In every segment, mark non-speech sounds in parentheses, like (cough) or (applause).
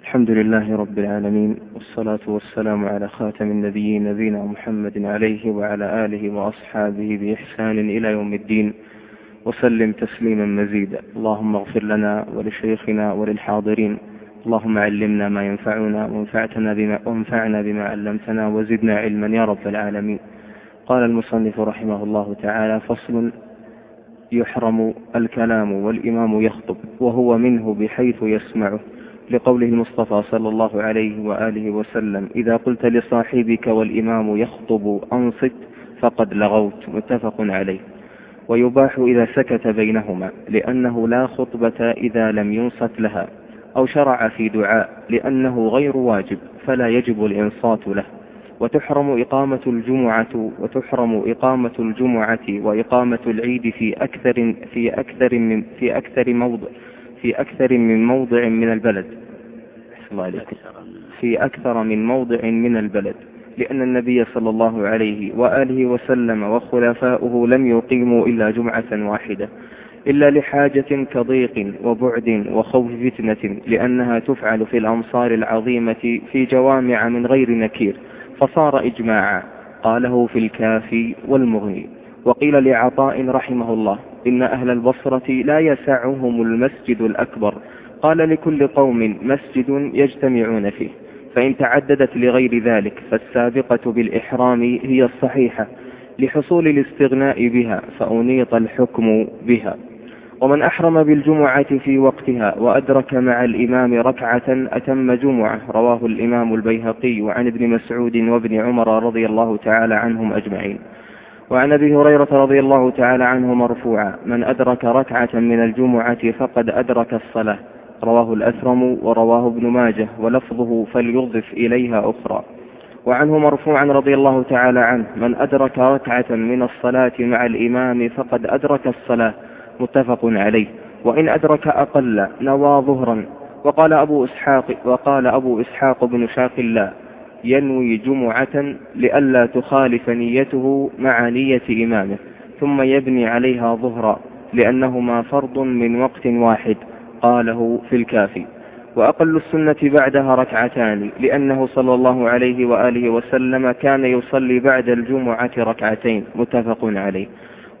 الحمد لله رب العالمين والصلاة والسلام على خاتم النبيين نبينا محمد عليه وعلى آله وأصحابه بإحسان إلى يوم الدين وسلم تسليما مزيدا. اللهم اغفر لنا ولشيخنا وللحاضرين اللهم علمنا ما ينفعنا وانفعتنا بما وانفعنا بما علمتنا وزدنا علما يا رب العالمين. قال المصنف رحمه الله تعالى فصل يحرم الكلام والإمام يخطب. وهو منه بحيث يسمعه لقوله المصطفى صلى الله عليه وآله وسلم إذا قلت لصاحبك والإمام يخطب أنصت فقد لغوت متفق عليه. ويباح إذا سكت بينهما لأنه لا خطبة إذا لم ينصت لها أو شرع في دعاء لأنه غير واجب فلا يجب الإنصات له. وتحرم إقامة الجمعة وتحرم إقامة الجمعة وإقامة العيد في أكثر في أكثر من في أكثر موضع في أكثر من موضع من البلد. الله عليكم. في أكثر من موضع من البلد. لأن النبي صلى الله عليه وآله وسلم وخلفاؤه لم يقيموا إلا جمعة واحدة إلا لحاجة كضيق وبعد وخوف فتنة لأنها تفعل في الأمصار العظيمة في جوامع من غير نكير. فصار إجماعا. قاله في الكافي والمغني. وقيل لعطاء رحمه الله إن أهل البصرة لا يسعهم المسجد الأكبر. قال لكل قوم مسجد يجتمعون فيه فإن تعددت لغير ذلك فالسابقة بالإحرام هي الصحيحة لحصول الاستغناء بها فأنيط الحكم بها. ومن أحرم بالجمعة في وقتها وأدرك مع الإمام ركعة أتم جمعة رواه الإمام البيهقي عن ابن مسعود وابن عمر رضي الله تعالى عنهم أجمعين. وعن أبي هريرة رضي الله تعالى عنه مرفوعا من أدرك ركعة من الجمعة فقد أدرك الصلاة. رواه الأثرم ورواه ابن ماجه ولفظه فليضف إليها أخرى. وعنه مرفوعا رضي الله تعالى عنه من أدرك ركعة من الصلاة مع الإمام فقد أدرك الصلاة. متفق عليه. وإن أدرك أقل نوى ظهرا. وقال أبو إسحاق وقال أبو إسحاق بن شاق الله ينوي جمعة لئلا تخالف نيته مع نية إمامه ثم يبني عليها ظهرا لأنهما فرض من وقت واحد قاله في الكافي. وأقل السنة بعدها ركعتان لأنه صلى الله عليه وآله وسلم كان يصلي بعد الجمعة ركعتين متفق عليه.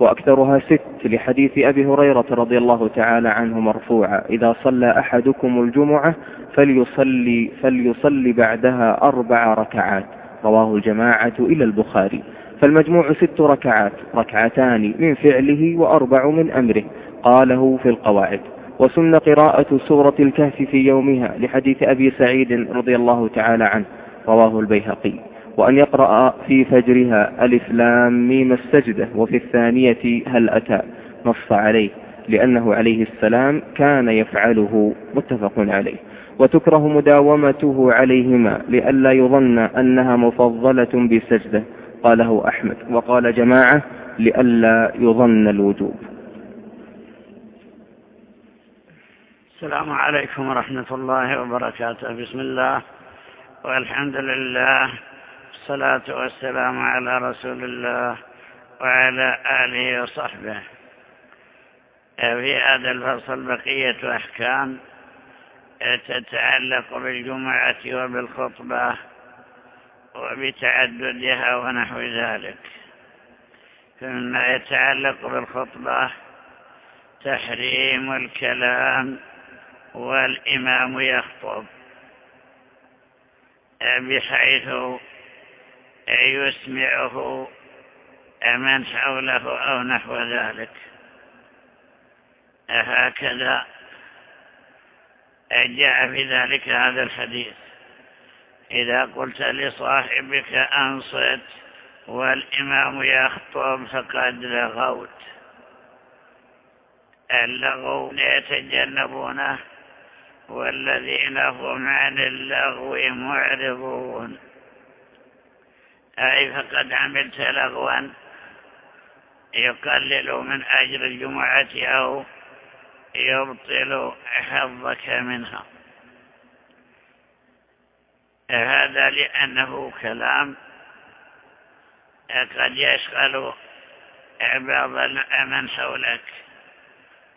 وأكثرها ست لحديث أبي هريرة رضي الله تعالى عنه مرفوعا. إذا صلى أحدكم الجمعة فليصلي, فليصلي بعدها أربع ركعات. رواه الجماعة إلى البخاري. فالمجموع ست ركعات ركعتان من فعله وأربع من أمره. قاله في القواعد. وسن قراءة سورة الكهف في يومها لحديث أبي سعيد رضي الله تعالى عنه. رواه البيهقي. وأن يقرأ في فجرها ألف لام ميم السجدة وفي الثانية هل أتى نص عليه لأنه عليه السلام كان يفعله متفق عليه. وتكره مداومته عليهما لئلا يظن أنها مفضلة بسجدة قاله أحمد. وقال جماعة لئلا يظن الوجوب. السلام عليكم ورحمة الله وبركاته. بسم الله والحمد لله. والصلاة والسلام على رسول الله وعلى آله وصحبه. في هذا الفصل بقية أحكام تتعلق بالجمعة وبالخطبة وبتعددها ونحو ذلك. فمما يتعلق بالخطبة تحريم الكلام والإمام يخطب. بحيث يسمعه من حوله أو نحو ذلك. هكذا جاء في ذلك هذا الحديث. إذا قلت لصاحبك أنصت والإمام يخطب فقد لغوت. اللغو يتجنبونه والذين هم عن اللغو معرضون. أي فقد عملت لغوا يقلل من أجر الجمعة أو يبطل حظك منها. هذا لأنه كلام قد يشغل بعض من حولك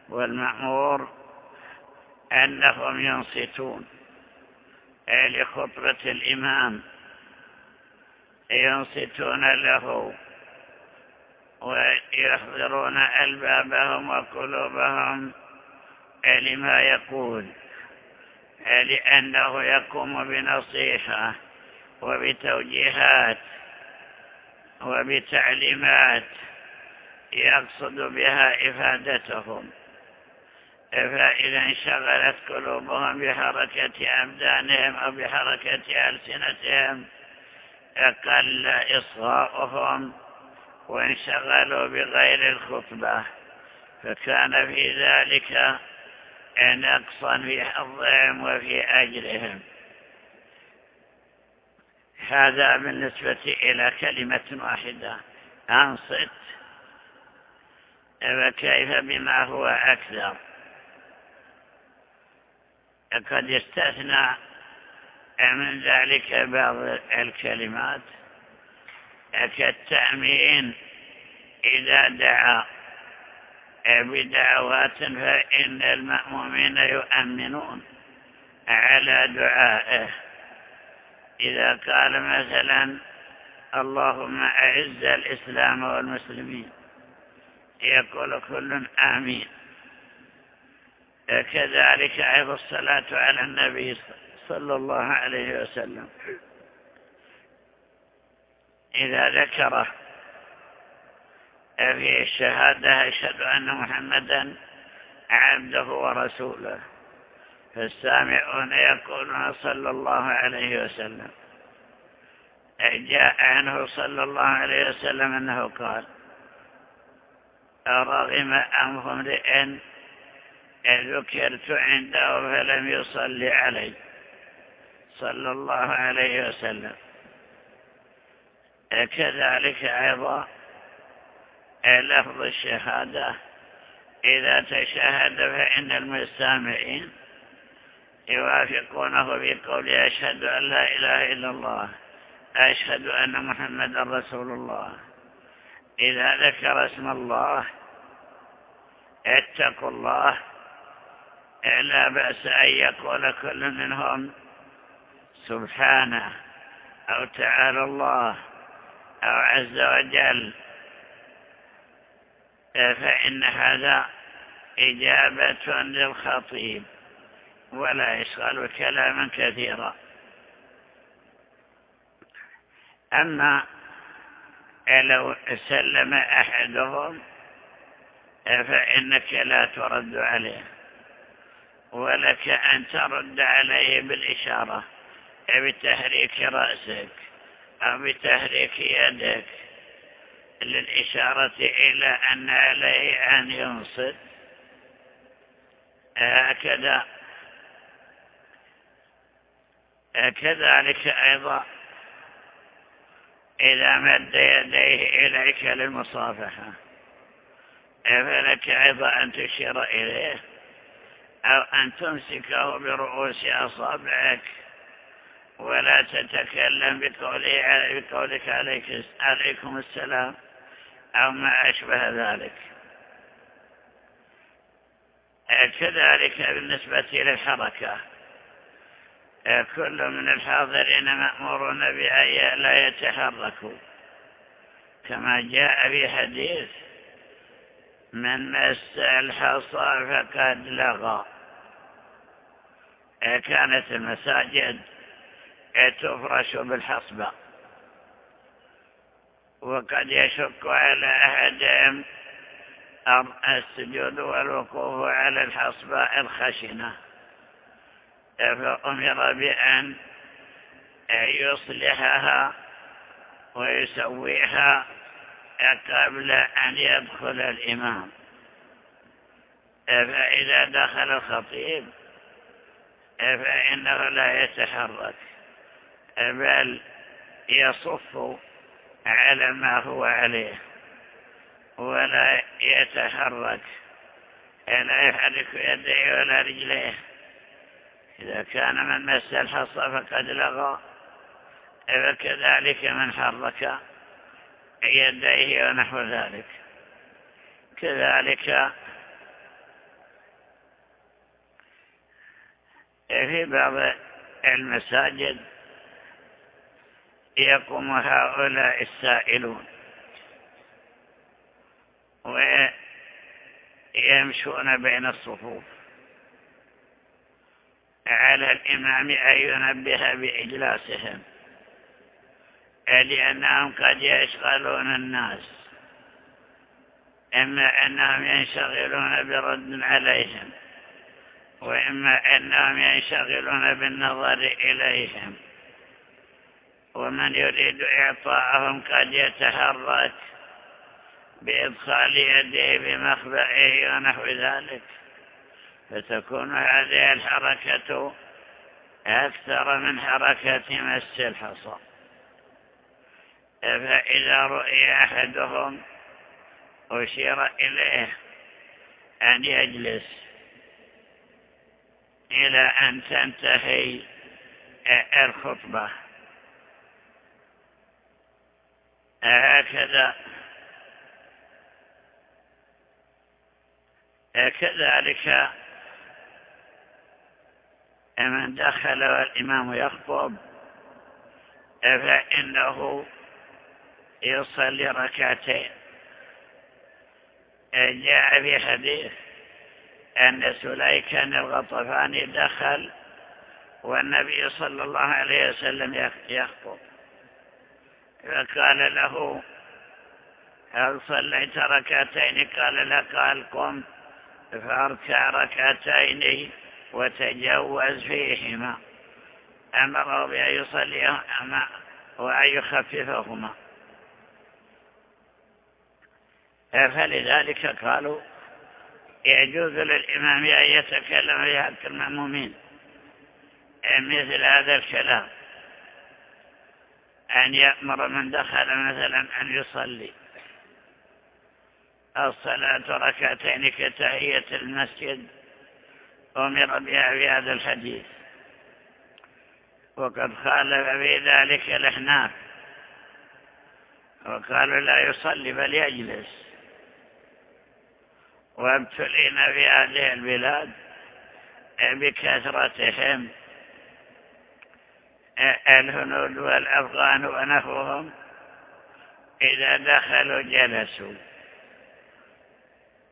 والمأمور أنهم ينصتون لخطبة الإمام. ينصتون له ويحضرون ألبابهم وقلوبهم لما يقول لأنه يقوم بنصيحة وبتوجيهات وبتعليمات يقصد بها إفادتهم. فإذا انشغلت قلوبهم بحركة أبدانهم أو بحركة ألسنتهم قل إصغاؤهم وانشغلوا بغير الخطبة فكان في ذلك نقصا في حظهم وفي أجرهم. هذا بالنسبة إلى كلمة واحدة أنصت. وكيف بما هو أكثر؟ قد يستثنى من ذلك بعض الكلمات كالتأمين. إذا دعا بدعوات فإن المأمومين يؤمنون على دعائه. إذا قال مثلا اللهم أعز الإسلام والمسلمين يقول كل آمين. كذلك أيضا الصلاة على النبي صلى الله عليه وسلم. إذا ذكره في الشهادة أشهد أن محمدا عبده ورسوله فالسامعون يقولون صلى الله عليه وسلم. جاء عنه صلى الله عليه وسلم أنه قال رغم أنف امرئ ذكرت عنده فلم يصلي علي. صلى الله عليه وسلم. كذلك أيضا لفظ الشهادة. إذا تشهد فإن المستمعين يوافقونه بقول أشهد أن لا إله إلا الله أشهد أن محمد رسول الله. إذا ذكر اسم الله اتقوا الله لا بأس أن يقول كل منهم سبحانه أو تعالى الله أو عز وجل فإن هذا إجابة للخطيب ولا يشغل كلاما كثيرا. أما لو سلم أحدهم فإنك لا ترد عليه ولك أن ترد عليه بالإشارة. بتحريك رأسك أو بتحريك يدك للإشارة إلى أن عليه أن ينصت. هكذا. كذلك أيضا إذا مد يديه إليك للمصافحة. فلك أيضا أن تشير إليه أو أن تمسكه برؤوس أصابعك. ولا تتكلم بقولك عليك عليكم السلام أو ما أشبه ذلك. كذلك بالنسبة للحركة. كل من الحاضرين مأمورون بأن لا يتحركوا. كما جاء في حديث من مس الحصى فقد لغى. كانت المساجد تفرش بالحصبة. وقد يشك على أحدهم السجود والوقوف على الحصبة الخشنة. فأمر بأن يصلحها ويسويها قبل أن يدخل الإمام. فإذا دخل الخطيب فإنه لا يتحرك. بل يصف على ما هو عليه ولا يتحرك لا يحرك يديه ولا رجليه. إذا كان من مس الحصى فقد لغى فكذلك من حرك يديه ونحو ذلك. كذلك في بعض المساجد يقوم هؤلاء السائلون. ويمشون بين الصفوف. على الإمام أن ينبه بإجلاسهم. لأنهم قد يشغلون الناس. إما أنهم ينشغلون برد عليهم. وإما أنهم ينشغلون بالنظر إليهم. ومن يريد إعطاءهم قد يتحرك بإدخال يديه بمخبئه ونحو ذلك. فتكون هذه الحركة أكثر من حركة مس الحصى. فإذا رؤي أحدهم أشير إليه أن يجلس إلى أن تنتهي الخطبة. هكذا. كذلك من دخل والإمام يخطب فإنه يصلي ركعتين. جاء في حديث أن سليكا الغطفاني دخل والنبي صلى الله عليه وسلم يخطب. فقال له هل صليت ركعتين؟ قال لا قال قم فاركع ركعتين وتجوز فيهما. أمره بأن يصليهما وأن يخففهما. فلذلك قالوا يجوز للإمام أن يتكلم في حق المأمومين. مثل هذا الكلام. أن يأمر من دخل مثلا أن يصلي. الصلاة ركعتين كتحية المسجد. أمر بها في هذا الحديث. وقد خالف في ذلك الأحناف. وقالوا لا يصلي بل يجلس. وابتلينا في هذه البلاد بكثرتهم. الهنود والأفغان ونحوهم إذا دخلوا جلسوا.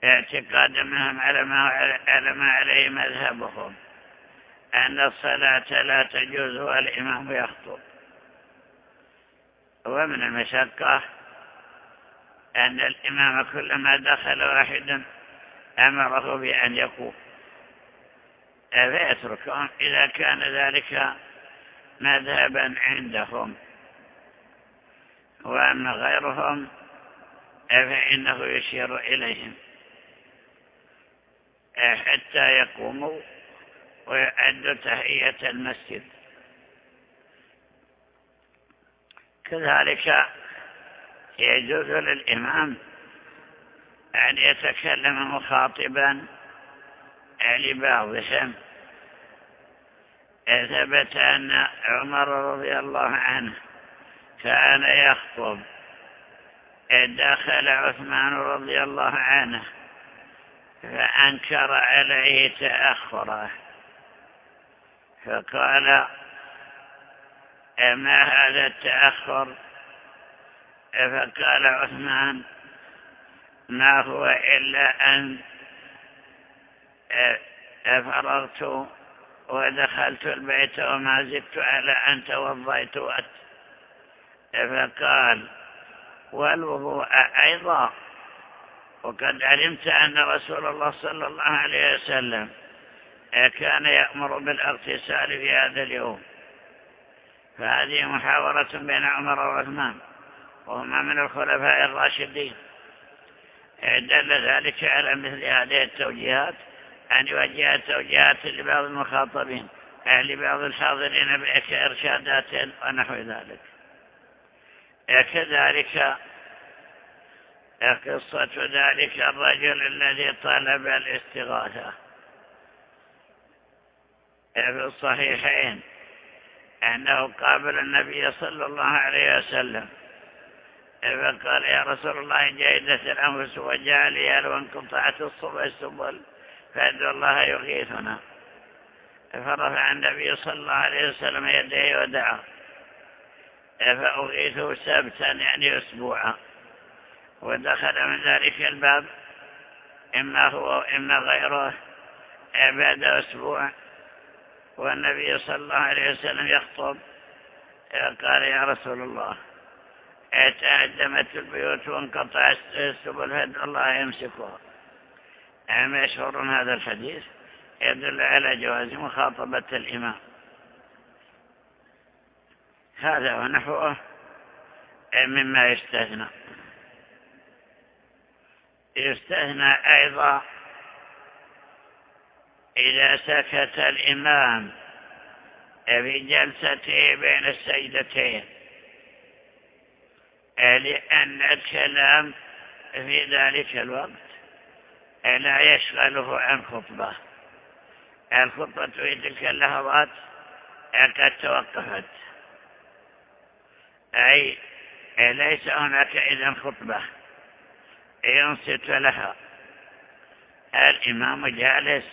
اعتقاد منهم على ما, على ما عليه مذهبهم أن الصلاة لا تجوز والإمام يخطب. ومن المشقة أن الإمام كلما دخل واحد أمره بأن يقوم. فيتركهم إذا كان ذلك مذهبا عندهم. وأما غيرهم فإنه يشير إليهم. حتى يقوموا ويعدوا تحية المسجد. كذلك يجوز للإمام أن يتكلم مخاطبا لبعضهم. ثبت أن عمر رضي الله عنه كان يخطب دخل عثمان رضي الله عنه فأنكر عليه تأخره. فقال ما هذا التأخر؟ فقال عثمان ما هو إلا أن فرغت ودخلت البيت وما زدت على أن توضيت فقال والوضوء أيضا. وقد علمت أن رسول الله صلى الله عليه وسلم كان يأمر بالاغتسال في هذا اليوم. فهذه محاورة بين عمر وعثمان وهما من الخلفاء الراشدين. دل ذلك على مثل هذه التوجيهات. أن يوجه التوجيهات لبعض المخاطبين لبعض الحاضرين كإرشادات ونحو ذلك. كذلك قصة ذلك الرجل الذي طلب الاستغاثة. في الصحيحين أنه قابل النبي صلى الله عليه وسلم. فقال يا رسول الله جيدة الأنفس وجعلي وانقطعت الصبح السبل. فأدعو الله يغيثنا فرفع النبي صلى الله عليه وسلم يديه ودعا. فأغيثه سبتا يعني أسبوعا. ودخل من ذلك الباب. إما هو وإما غيره. بعد أسبوع. والنبي صلى الله عليه وسلم يخطب. قال يا رسول الله تهدمت البيوت وانقطع السبل فد الله يمسكها. مشهور هذا الحديث؟ يدل على جواز مخاطبة الإمام. هذا ونحوه مما يستثنى. يستثنى أيضا إذا سكت الإمام في جلسته بين السجدتين لأن الكلام في ذلك الوقت لا يشغله عن خطبة. الخطبة في تلك اللحظات قد توقفت. أي ليس هناك إذن خطبة؟ ينصت لها. الإمام جالس.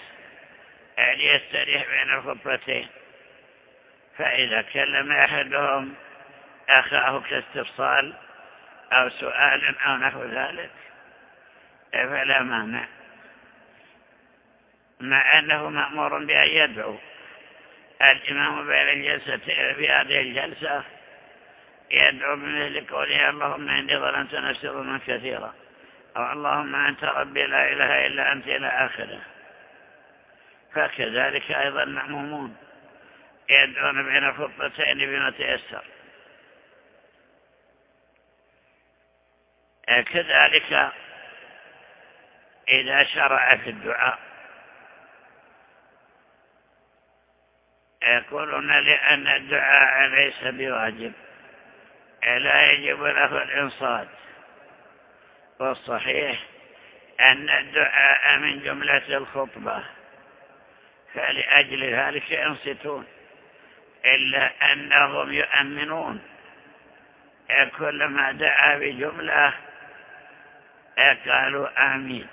ليستريح بين الخطبتين؟ فإذا كلم أحدهم أخاه كاستفصال أو سؤال أو نحو ذلك فلا مانع. مع أنه مأمور بأن يدعو. الإمام بين الجلسة في هذه الجلسة يدعو بمثل قوله اللهم إني ظلمت نفسي ظلما كثيرا. أو اللهم أنت ربي لا إله إلا أنت إلى آخره. فكذلك أيضا المأمومون يدعون بين الخطبتين بما تيسر. كذلك إذا شرع في الدعاء يقولون لأن الدعاء ليس بواجب. لا يجب له الإنصات. والصحيح أن الدعاء من جملة الخطبة. فلأجل ذلك ينصتون. إلا أنهم يؤمنون. كلما دعا بجملة قالوا آمين.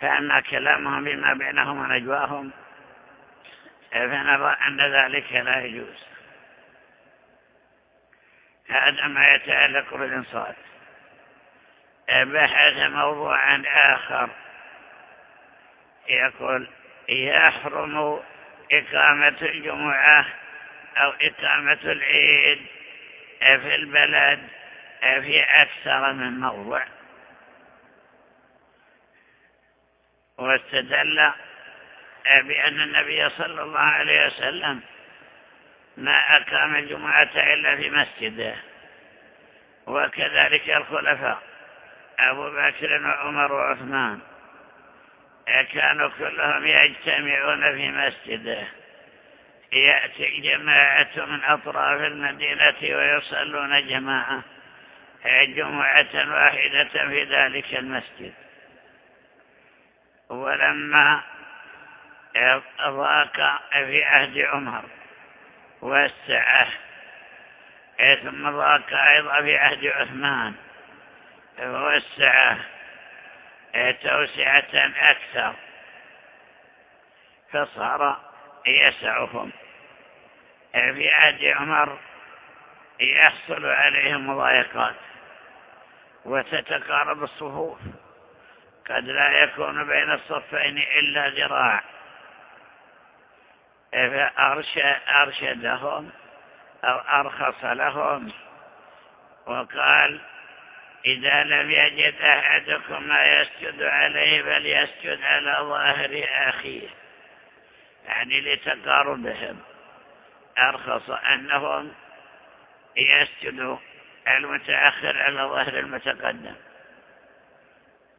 فأما كلامهم بما بينهم ونجواهم فنرى أن ذلك لا يجوز. هذا ما يتعلق بالإنصات. بحث موضوعا آخر. يقول يحرم إقامة الجمعة أو إقامة العيد في البلد في أكثر من موضع. واستدل بأن النبي صلى الله عليه وسلم ما أقام الجمعة إلا في مسجده وكذلك الخلفاء أبو بكر وعمر وعثمان كانوا كلهم يجتمعون في مسجده يأتي جماعة من أطراف المدينة ويصلون جماعة جمعة واحدة في ذلك المسجد. ولما ضاق في عهد عمر وسعه ثم ضاق أيضا في عهد عثمان وسعه توسعة أكثر فصار يسعهم. في عهد عمر يحصل عليهم مضايقات وتتقارب الصفوف. قد لا يكون بين الصفين إلا ذراع. فأرشدهم أو أرخص لهم. وقال إذا لم يجد أحدكم ما يسجد عليه فليسجد على ظاهر أخيه. يعني لتقاربهم. أرخص أنهم يسجدوا المتأخر على ظهر المتقدم.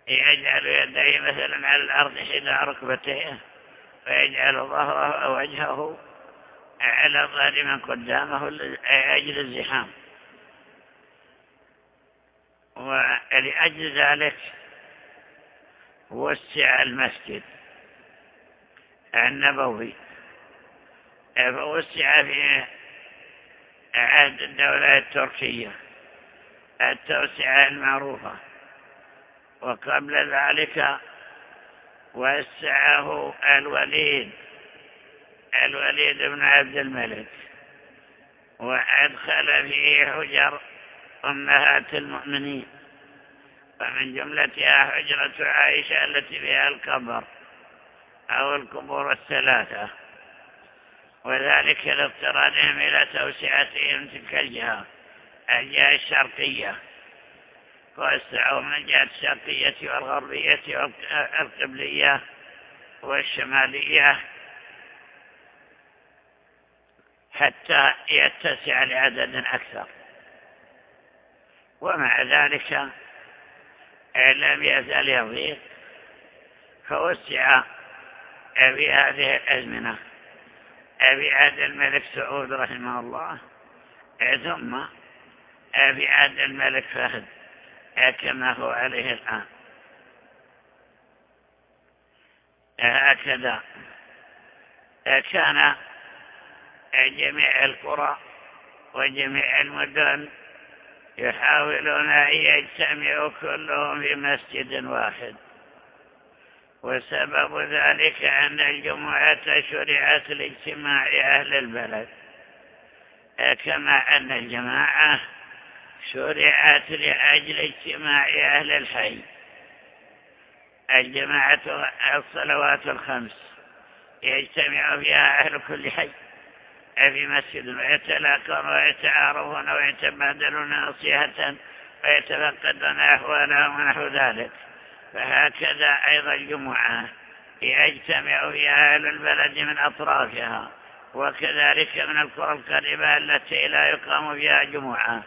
يجعل يديه مثلا على الأرض حذاء ركبتيه ويجعل ظهره أو وجهه على ظهر من قدامه أجل الزحام. ولأجل ذلك وسع المسجد النبوي. فوسع في عهد الدولة التركية التوسعة المعروفة. وقبل ذلك وسعه الوليد الوليد بن عبد الملك وأدخل فيه حجر أمهات المؤمنين. ومن جملتها حجرة عائشة التي فيها القبر أو القبور الثلاثة. وذلك لاضطرارهم إلى توسعتهم تلك الجهة الجهة الشرقية. وسعوا من الجهة الشرقية والغربية والقبلية والشمالية حتى يتسع لعدد أكثر. ومع ذلك لم يزال يضيق فوسع في هذه الأزمنة. في عهد الملك سعود رحمه الله ثم في عهد الملك فهد. كما هو عليه الآن. هكذا كان جميع القرى وجميع المدن يحاولون أن يجتمعوا كلهم في مسجد واحد. وسبب ذلك أن الجمعة شرعت لاجتماع أهل البلد. كما أن الجماعة شرعت لأجل اجتماع أهل الحي. الجماعة الصلوات الخمس يجتمع فيها أهل كل حي. في مسجد ويتلاقون ويتعارفون ويتبادلون نصيحة ويتفقدون أحوالهم ونحو ذلك. فهكذا أيضا الجمعة يجتمع فيها أهل البلد من أطرافها وكذلك من القرى القريبة التي لا يقام فيها جمعة.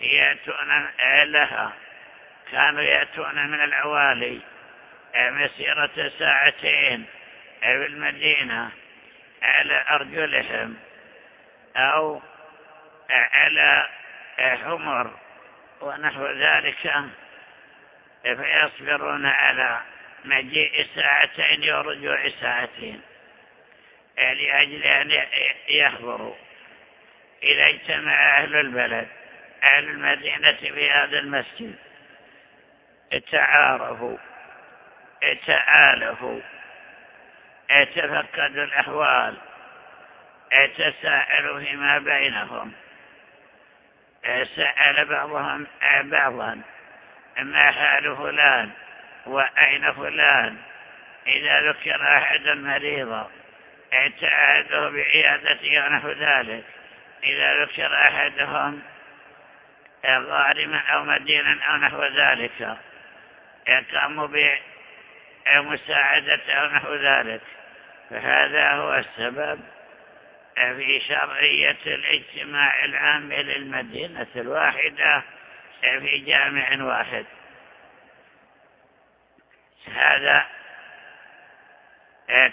يأتون لها كانوا يأتون من العوالي مسيرة ساعتين في المدينة على أرجلهم أو على حمر ونحو ذلك. فيصبرون على مجيء ساعتين ورجوع ساعتين لأجل أن يحضروا. إذا اجتمع أهل البلد أهل المدينة في هذا المسجد. تعارفوا تعالفوا تفقدوا الأحوال تساءلوا فيما بينهم سأل بعضهم بعضا ما حال فلان وأين فلان؟ إذا ذكر أحد مريضا اعتعاده بعيادته ونحو ذلك. إذا ذكر أحدهم ظالما أو مدينا أو نحو ذلك. يقام بمساعدته أو نحو ذلك. فهذا هو السبب في شرعية الاجتماع العام للمدينة الواحدة في جامع واحد. هذا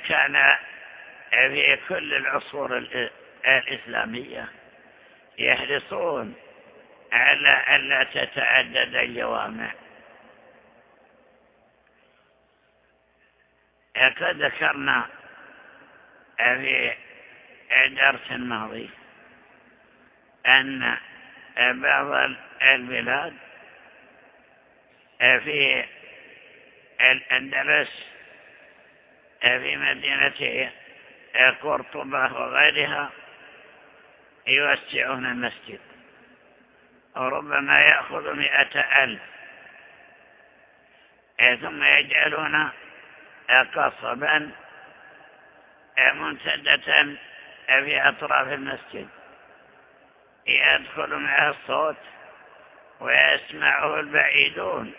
كان في كل العصور الإسلامية يحرصون على أن لا تتعدد الجوامع. قد ذكرنا في درس ماضي أن بعض البلاد في الأندلس في مدينة قرطبة وغيرها يوسعون المسجد. وربما يأخذ مئة ألف. ثم يجعلون قصبا منتدة في أطراف المسجد. يدخل معه الصوت ويسمعه البعيدون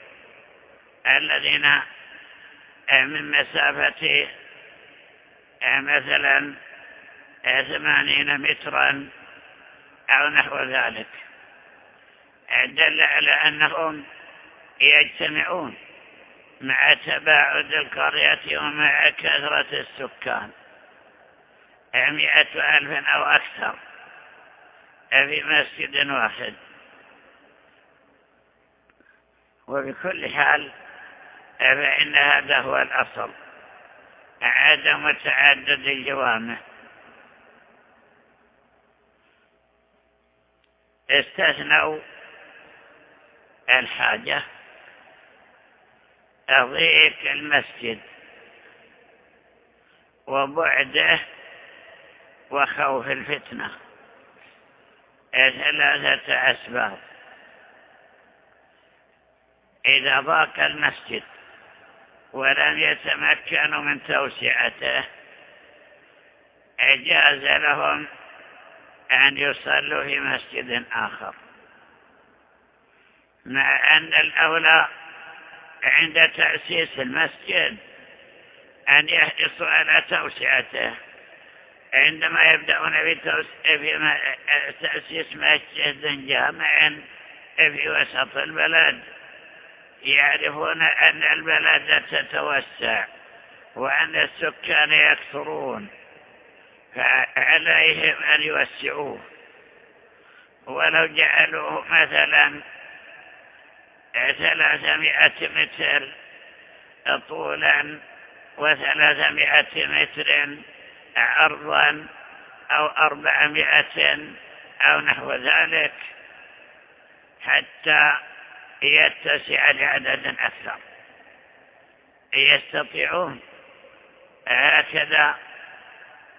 الذين من مسافة مثلا ثمانين مترا أو نحو ذلك. دل على أنهم يجتمعون مع تباعد القرية ومع كثرة السكان. مئة ألف أو أكثر في مسجد واحد. وبكل حال فإن هذا هو الأصل. عدم تعدد الجوامع. استثنوا الحاجة. ضيق المسجد وبعده وخوف الفتنة. ثلاثة أسباب. إذا ضاق المسجد ولم يتمكنوا من توسعته أجاز لهم أن يصلوا في مسجد آخر. مع أن الأولى عند تأسيس المسجد أن يحرصوا على توسعته. عندما يبدأون بتأسيس مسجد جامع في وسط البلد يعرفون أن البلد تتوسع وأن السكان يكثرون فعليهم أن يوسعوه. ولو جعلوه مثلا ثلاثمائة متر طولا وثلاثمائة متر عرضا أو أربعمائة أو نحو ذلك حتى يتسع لعدد أكثر. يستطيعون هكذا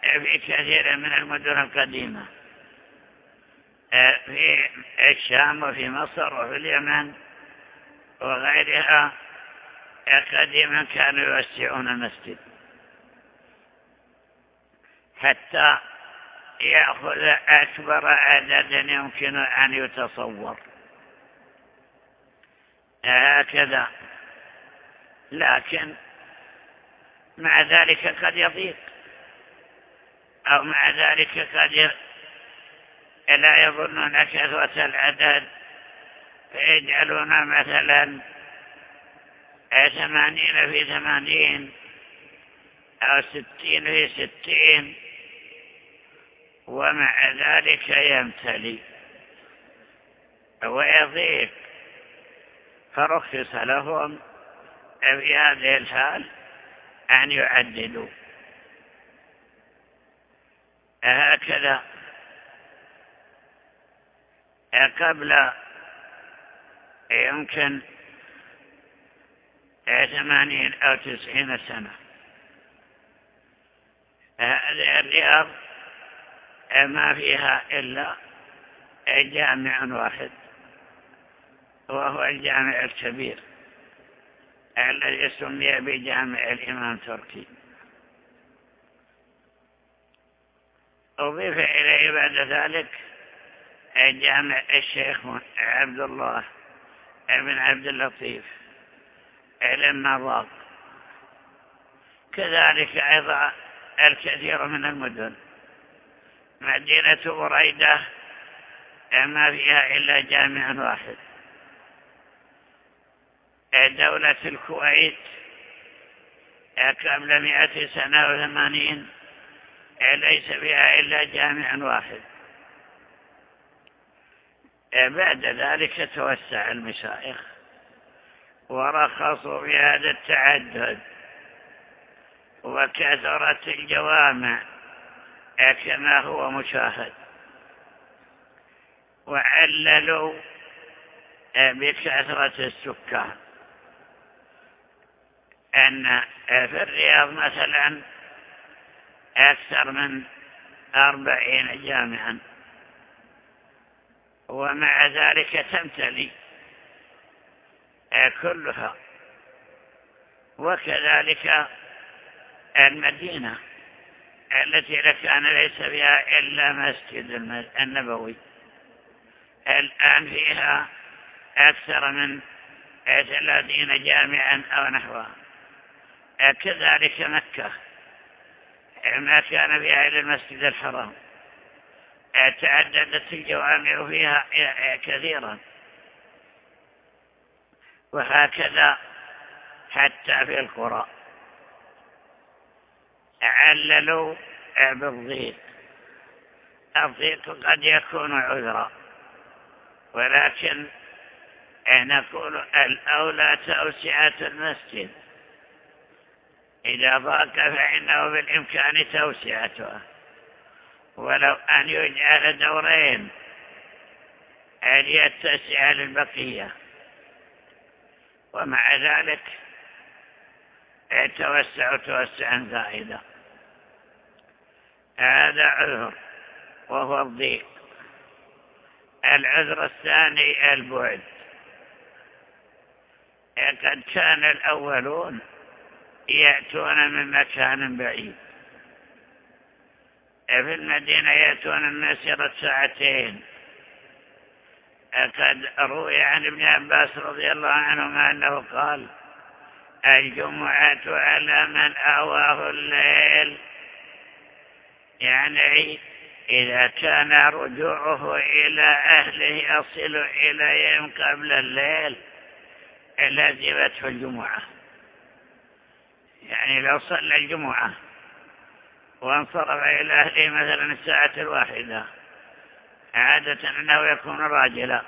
في كثير من المدن القديمة في الشام وفي مصر وفي اليمن وغيرها قديما كانوا يوسعون المسجد. حتى يأخذ أكبر عدد يمكن أن يتصور. هكذا. لكن مع ذلك قد يضيق. أو مع ذلك قد لا يظنون كثرة العدد فيجعلون مثلا ثمانين في ثمانين أو ستين في ستين ومع ذلك يمتلي ويضيق. فرخص لهم في هذه الحال أن يعدلوا. هكذا. قبل يمكن ثمانين أو تسعين سنة. الرياض ما فيها إلا جامع واحد وهو الجامع الكبير الذي سمي بجامع الإمام تركي. أضيف إليه بعد ذلك جامع الشيخ عبد الله بن عبد اللطيف للنظار كذلك أيضا الكثير من المدن. مدينة بريدة ما فيها إلا جامع واحد. دولة الكويت قبل مئة سنة وثمانين ليس فيها إلا جامع واحد. بعد ذلك توسع المشايخ ورخصوا بهذا التعدد وكثرت الجوامع كما هو مشاهد. وعللوا بكثرة السكان. أن في الرياض مثلا أكثر من أربعين جامعا. ومع ذلك تمتلي. كلها. وكذلك المدينة التي كان ليس فيها إلا مسجد النبوي. الآن فيها أكثر من ثلاثين جامعا أو نحوها. كذلك مكة. ما كان فيها إلا المسجد الحرام. تعددت الجوامع فيها كثيرا. وهكذا حتى في القرى. عللوا بالضيق. الضيق قد يكون عذرا. ولكن نقول الأولى توسعة المسجد. إذا ضاق فإنه بالإمكان توسعتها. ولو أن يجعل دورين أن يتسع للبقية. ومع ذلك توسع توسعا زائدا. هذا عذر وهو الضيق. العذر الثاني البعد. قد كان الأولون يأتون من مكان بعيد. في المدينة يأتون من مسيرة ساعتين قد روي عن ابن عباس رضي الله عنهما أنه قال الجمعة على من أواه الليل. يعني إذا كان رجوعه إلى أهله يصل إليهم قبل الليل لازمته الجمعة. يعني لو صلى الجمعة وانصرف إلى أهله مثلا الساعة الواحدة عادة أنه يكون راجلا.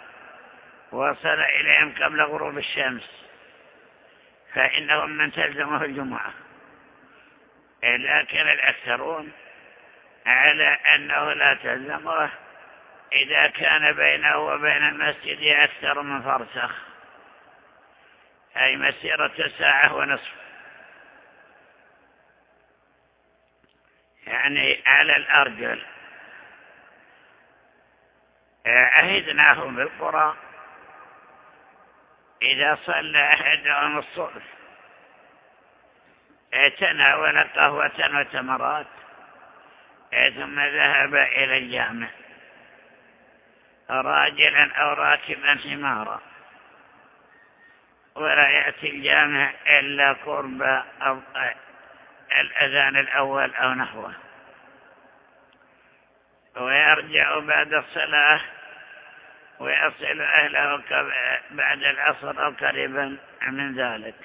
وصل إليهم قبل غروب الشمس فإنهم من تلزمه الجمعة. لكن الأكثرون على أنه لا تلزمه إذا كان بينه وبين المسجد أكثر من فرسخ أي مسيرة ساعة ونصف. يعني على الأرجل. عهدناهم بالقرى. إذا صلى أحدهم الصبح تناول قهوة وتمرات ثم ذهب إلى الجامع. راجلا أو راكبا حمارا. ولا يأتي الجامع إلا قرب الأذان الأول أو نحوه. ويرجع بعد الصلاة ويصل أهله بعد العصر أو قريبا من ذلك.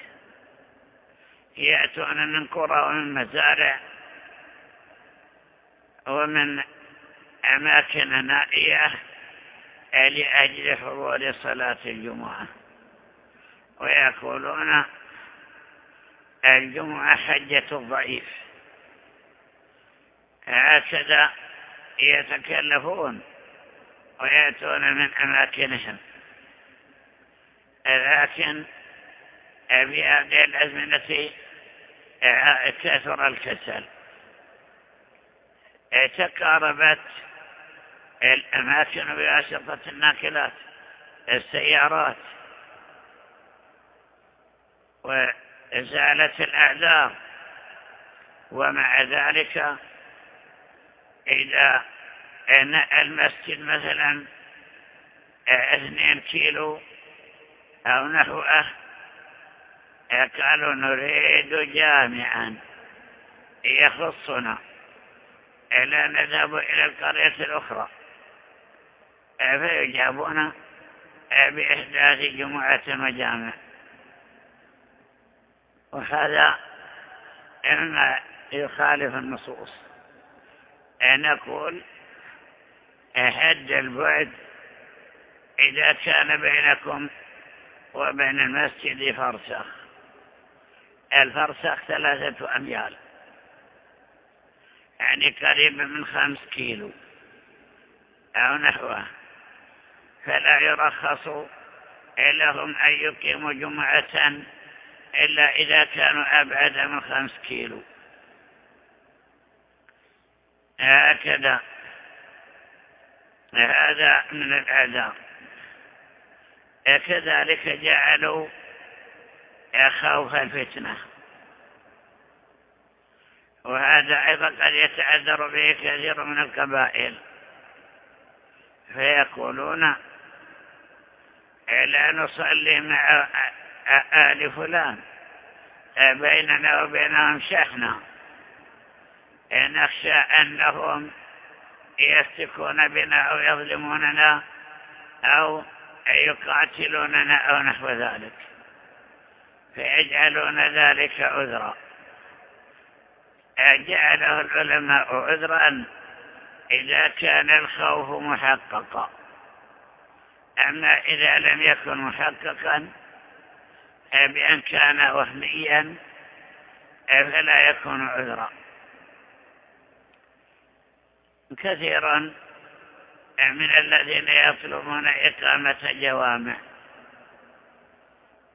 يأتون من قرى ومن مزارع ومن أماكن نائية لأجل حضور صلاة الجمعة. ويقولون الجمعة حجة الضعيف. هكذا يتكلفون ويأتون من أماكنهم. لكن في هذه الأزمنة كثر الكسل. تقاربت الأماكن بواسطة الناقلات السيارات وزالت الأعذار ومع ذلك إذا المسجد مثلا اثنين كيلو أو نحوه قالوا نريد جامعا يخصنا. إلا نذهب إلى القرية الأخرى. فيجابون بإحداث جمعة وجامع. وهذا إما يخالف النصوص. نقول أحد البعد إذا كان بينكم وبين المسجد فرسخ. الفرسخ ثلاثة أميال. يعني قريب من خمس كيلو أو نحوه. فلا يرخص لهم أن يقيموا جمعة إلا إذا كانوا أبعد من خمس كيلو. هكذا. هذا من الأعذار كذلك جعلوا خوف الفتنة. وهذا أيضا قد يتعذر به كثير من القبائل. فيقولون لا نصلي مع آل فلان. بيننا وبينهم شحنة نخشى أنهم يفتكون بنا أو يظلموننا أو يقاتلوننا أو نحو ذلك. فيجعلون ذلك عذرا. جعله العلماء عذرا إذا كان الخوف محققا. أما إذا لم يكن محققا بأن كان وهميا فلا يكون عذرا. كثيرا من الذين يطلبون إقامة جوامع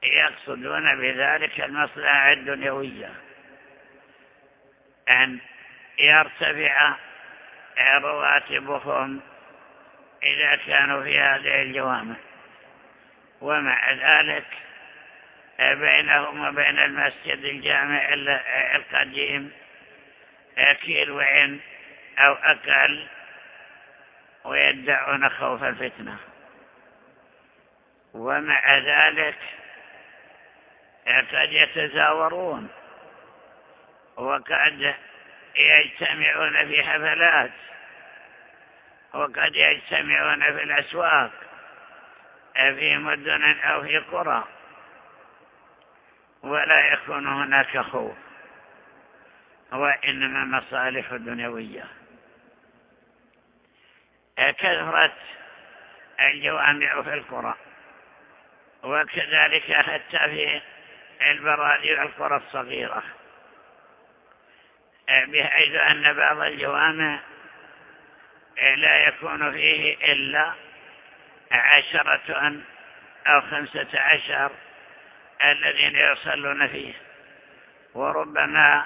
يقصدون بذلك المصلحة الدنيوية أن يرتفع رواتبهم إذا كانوا في هذه الجوامع. ومع ذلك بينهم وبين المسجد الجامع القديم كيلوين أو أقل ويدعون خوف الفتنة. ومع ذلك قد يتزاورون وقد يجتمعون في حفلات وقد يجتمعون في الأسواق في مدن أو في قرى. ولا يكون هناك خوف وإنما مصالح دنيوية. كثرت الجوامع في القرى وكذلك حتى في البرادي والقرى الصغيرة بحيث أن بعض الجوامع لا يكون فيه إلا عشرة أو خمسة عشر الذين يصلون فيه. وربما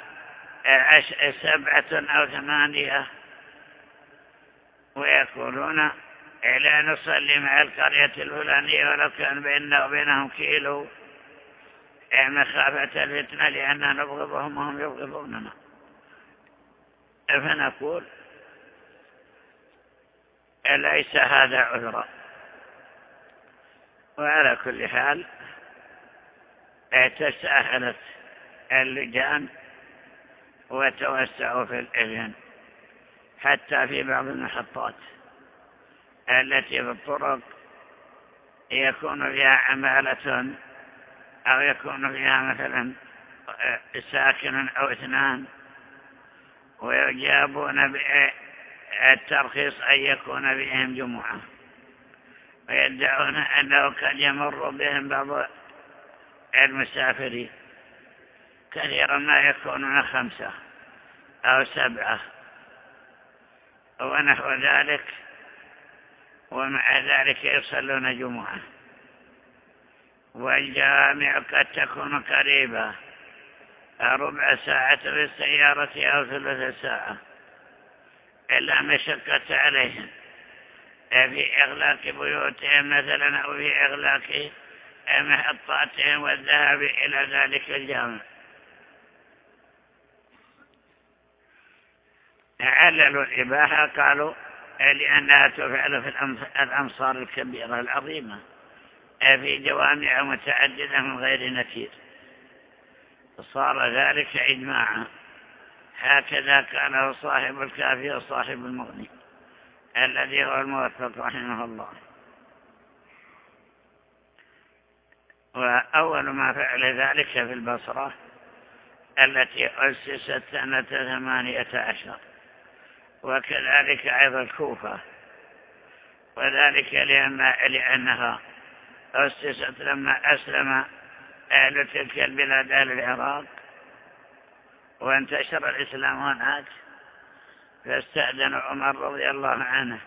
سبعة أو ثمانية. ويقولون لا نصلي مع القرية الفلانية ولو كان بيننا وبينهم كيلو. مخافة الفتنة لأننا نبغضهم وهم يبغضوننا. فنقول ليس هذا عذرا؟ وعلى كل حال تساهلت اللجان وتوسعوا في الإذن حتى في بعض المحطات التي في الطرق يكون فيها عمالة أو يكون فيها مثلا ساكن أو اثنان ويجابون بالترخيص أن يكون بهم جمعة. ويدعون أنه قد يمر بهم بعض المسافرين كثيرا ما يكونون خمسة أو سبعة. ونحو ذلك ومع ذلك يصلون جمعة. والجامع قد تكون قريبة ربع ساعة في السيارة أو ثلث ساعة. إلا مشقة عليهم. في إغلاق بيوتهم مثلا أو في إغلاق محطاتهم والذهاب إلى ذلك الجامع عللوا الإباحة قالوا لأنها تفعل في الأمصار الكبيرة العظيمة في جوامع متعددة من غير نكير. صار ذلك إجماعا. هكذا كان صاحب الكافي وصاحب المغني الذي هو الموفق رحمه الله. وأول ما فعل ذلك في البصرة التي أسست سنة ثمانية عشر وكذلك أيضا الكوفة. وذلك لأن لأنها أسست لما أسلم أهل تلك البلاد أهل العراق وانتشر الإسلام هناك فاستأذن عمر رضي الله عنه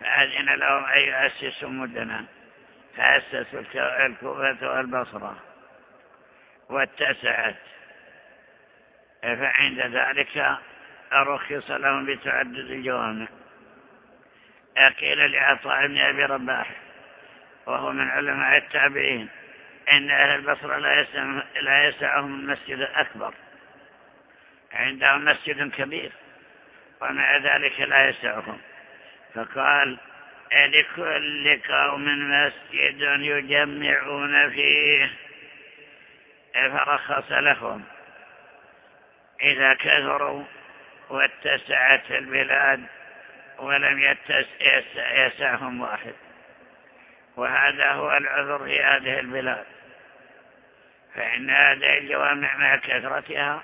فأذن لهم أن يؤسسوا مدنا. فأسسوا الكوفة والبصرة واتسعت. فعند ذلك رخص لهم بتعدد الجوامع. قيل لعطاء بن أبي رباح وهو من علماء التابعين إن أهل البصرة لا يسعهم المسجد الأكبر. عندهم مسجد كبير ومع ذلك لا يسعهم. فقال لكل قوم مسجد يجمعون فيه. فرخص لهم. إذا كثروا واتسعت البلاد ولم يسعهم واحد. وهذا هو العذر في هذه البلاد. فإن هذه الجوامع مع كثرتها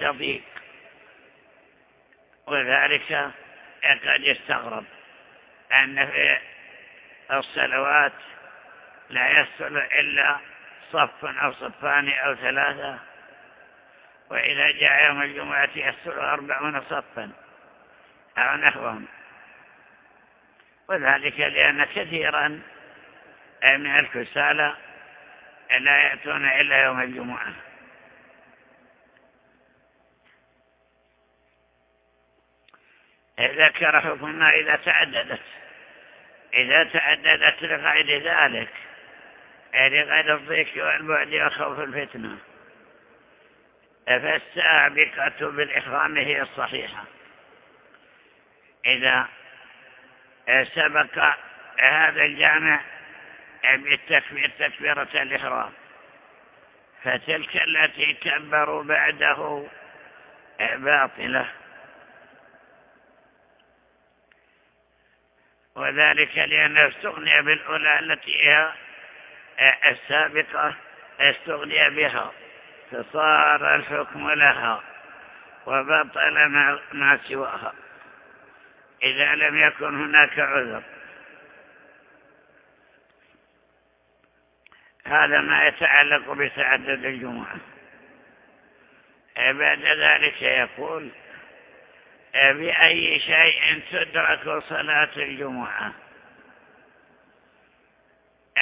تضيق وذلك قد يستغرب أن في الصلوات لا يصل إلا صف أو صفان أو ثلاثة وإذا جاء يوم الجمعة يصل أربعون صفا أو نحوهم. وذلك لأن كثيرا من الكسالى لا يأتون إلا يوم الجمعة. ذكر حكمها إذا تعددت إذا تعددت لغير ذلك لغير الضيق والبعد وخوف الفتنة. فالسابقة بالإحرام هي الصحيحة. إذا سبق هذا الجامع بالتكبير تكبيرة الإحرام. فتلك التي كبروا بعده باطلة. وذلك لأنه استغني بالأولى التي هي السابقة استغني بها. فصار الحكم لها وبطل ما سواها. إذا لم يكن هناك عذر. هذا ما يتعلق بتعدد الجمعة بعد ذلك يقول بأي شيء تدرك صلاة الجمعة.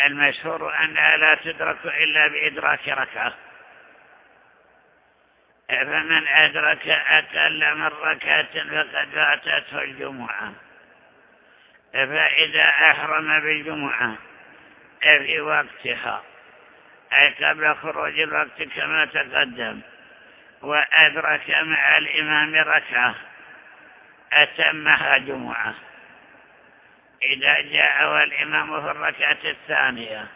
المشهور أنها لا تدرك إلا بإدراك ركعة. فمن أدرك أقل من ركعة فقد فاتته الجمعة. فإذا أحرم بالجمعة في وقتها أي قبل خروج الوقت كما تقدم وأدرك مع الإمام ركعة أتمها جمعة. إذا جاء والإمام في الركعة الثانية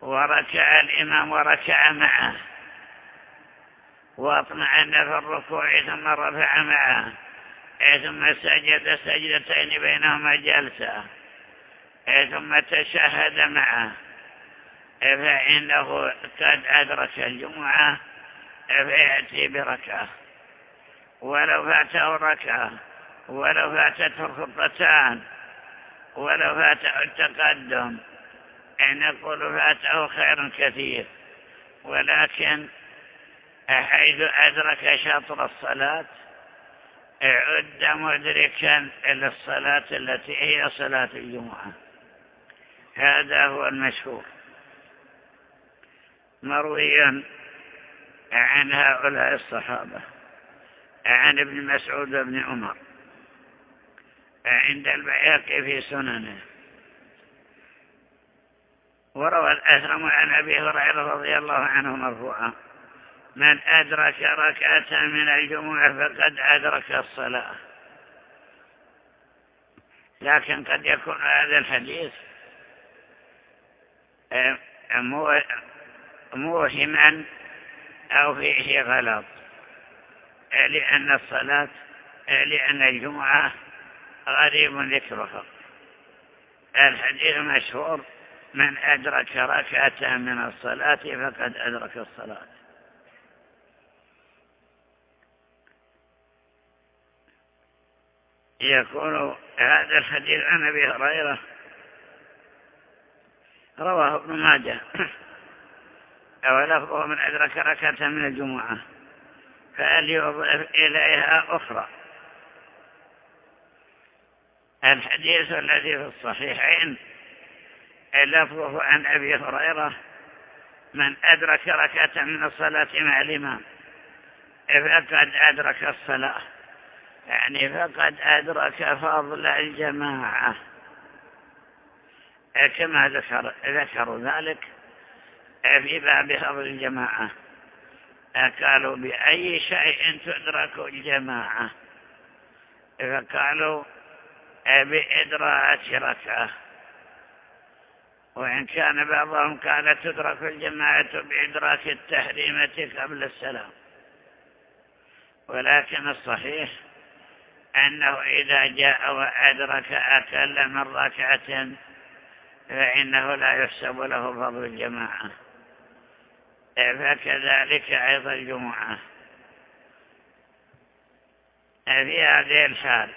وركع الإمام وركع معه واطمأن في الركوع ثم رفع معه ثم سجد سجدتين بينهما جلسة ثم تشهد معه. فإنه قد أدرك الجمعة فيأتي بركعة. ولو فاته ركعة ولو فاتته الخطتان ولو فاته التقدم. إن نقول فاته خير كثير ولكن حيث أدرك شطر الصلاة عد مدركا للصلاة التي هي صلاة الجمعة. هذا هو المشهور. مرويا عن هؤلاء الصحابة. عن ابن مسعود بن عمر. عند البياقي في سننه. وروى الأثرم عن أبي هريرة رضي الله عنه مرفوعا. من أدرك ركعة من الجمعة فقد أدرك الصلاة. لكن قد يكون هذا الحديث موهما أو فيه غلط. لأن الصلاة لأن الجمعة غريب ذكرها الحديث مشهور من أدرك ركعة من الصلاة فقد أدرك الصلاة. يقول هذا الحديث عن أبي هريرة رواه ابن ماجه. (clears throat) ولفظه من أدرك ركعة من الجمعة. فليضف إليها أخرى. الحديث الذي في الصحيحين لفظه عن أبي هريرة من أدرك ركعة من الصلاة مع الإمام فقد أدرك الصلاة. يعني فقد أدرك فضل الجماعة. كما ذكر ذكروا ذلك في باب فضل الجماعة. قالوا بأي شيء تدرك الجماعة. فقالوا بإدراك ركعة وإن كان بعضهم قال تدرك الجماعة بإدراك التحريمة قبل السلام. ولكن الصحيح أنه إذا جاء وأدرك أكل من ركعة فإنه لا يحسب له فضل الجماعة. فكذلك أيضا الجمعة. في هذه الحال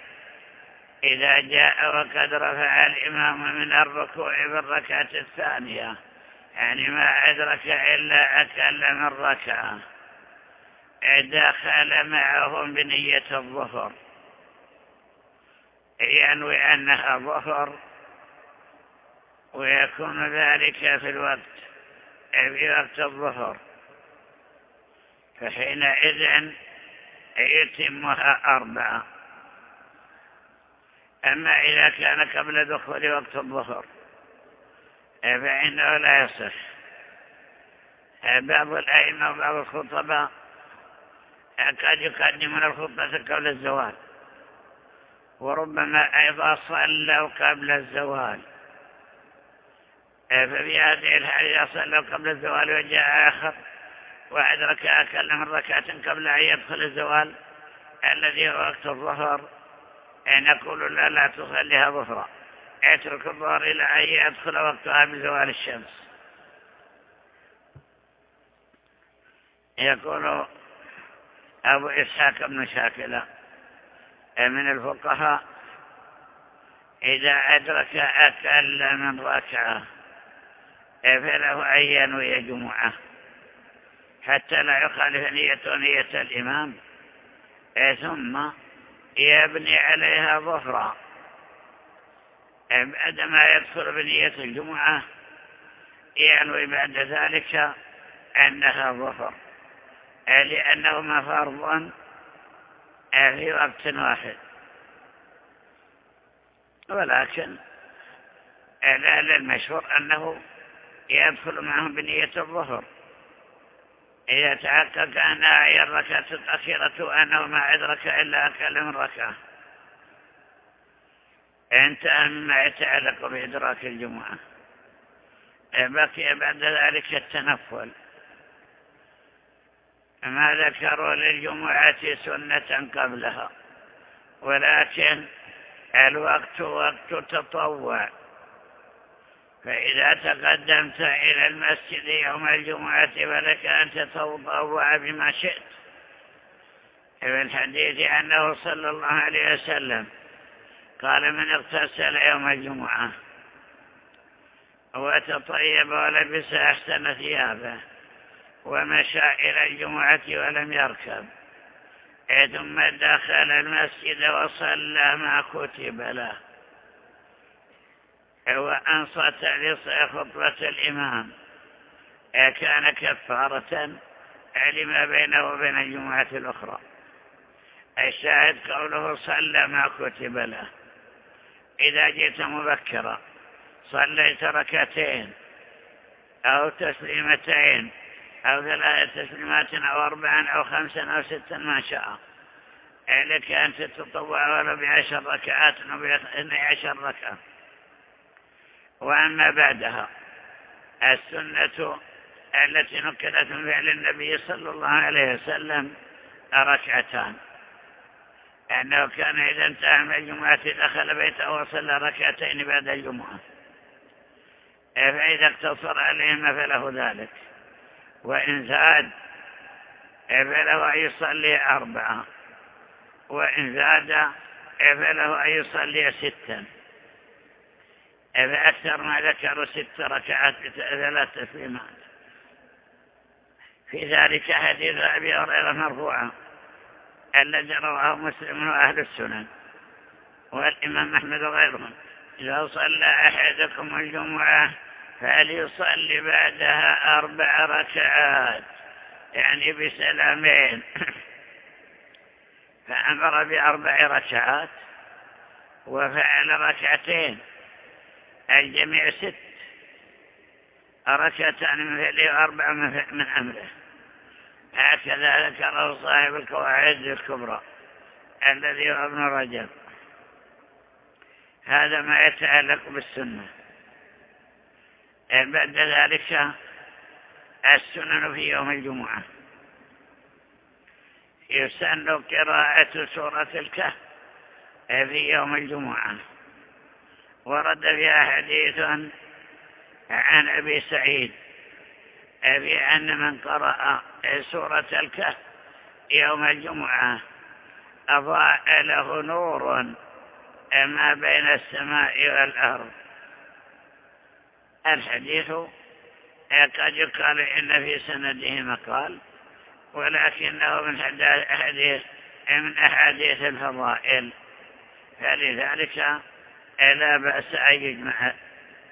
إذا جاء وقد رفع الإمام من الركوع بالركعة الثانية. يعني ما أدرك إلا أكل من ركعة. دخل معهم بنية الظهر. ينوي أنها ظهر. ويكون ذلك في الوقت. في وقت الظهر فحينئذ يتمها أربعة. أما إذا كان قبل دخول وقت الظهر فإنه لا يصح. بعض الأئمة وبعض الخطباء قد يقدمون الخطبة قبل الزوال وربما أيضا صلوا قبل الزوال. ففي هذه الحالة صلوا قبل الزوال وجاء آخر وأدرك أكل من ركعة قبل أن يدخل الزوال الذي هو وقت الظهر نقول لا لا تصليها ظهرا اترك الظهر إلى أن يدخل وقتها بزوال الشمس يقول أبو إسحاق بن شاكلة من الفقهاء إذا أدرك أكل من ركعة فله أن ينوي جمعة؟ حتى لا يخالف نية نية الإمام. ثم يبني عليها ظهرا بعدما يدخل بنية الجمعة ينوي بعد ذلك أنها ظهر لأنهما فرض في وقت واحد. ولكن المشهور أنه يدخل معهم بنية الظهر. إذا تحقق أنها هي الركعة الأخيرة وأنه ما أدرك إلا أكل من ركعة. انتهى مما يتعلق بإدراك الجمعة. بقي بعد ذلك التنفل. ما ذكروا للجمعة سنة قبلها. ولكن الوقت وقت تطوع. فإذا تقدمت إلى المسجد يوم الجمعة فلك أن تتطوع بما شئت. في الحديث أنه صلى الله عليه وسلم قال من اغتسل يوم الجمعة وتطيب ولبس أحسن ثيابه ومشى إلى الجمعة ولم يركب. ثم دخل المسجد وصلى ما كتب له. وأنصت لخطبة الإمام. كان كفارة لما بينه وبين الجمعة الأخرى. الشاهد قوله صلى ما كتب له. إذا جئت مبكرا صليت ركعتين أو تسليمتين أو ثلاث تسليمات أو أربعا أو خمسا أو ستا ما شاء. لك أن تتطوع ولو بعشر ركعات أو باثني عشر ركعة. وأما بعدها السنة التي نقلت من فعل النبي صلى الله عليه وسلم ركعتان. أنه كان إذا انتهى من الجمعة دخل بيته وصلى ركعتين بعد الجمعة. فإذا اقتصر عليهما فله ذلك. وإن زاد فله أن يصلي أربعة. وإن زاد فله أن يصلي ستا. فأكثر ما ذكروا ست ركعات ثلاث تسليمات في ذلك حديث أبي هريرة مرفوعا الذي رواه مسلم وأهل السنن والإمام أحمد وغيرهم. إذا صلى أحدكم الجمعة فليصلي بعدها أربع ركعات يعني بسلامين. (coughs) فأمر بأربع ركعات وفعل ركعتين. الجميع ست ركعتان من فعله وأربع من أمره. هكذا ذكره صاحب القواعد الكبرى الذي هو ابن رجب. هذا ما يتعلق بالسنة. بعد ذلك السنن في يوم الجمعة. يسن قراءة سورة الكهف في يوم الجمعة. ورد فيها حديث عن أبي سعيد بأن من قرأ سورة الكهف يوم الجمعة أضاء له نور ما بين السماء والأرض. الحديث قد يقال إن في سنده مقال ولكنه من حديث من أحاديث الفضائل. فلذلك لا بأس أن يجمع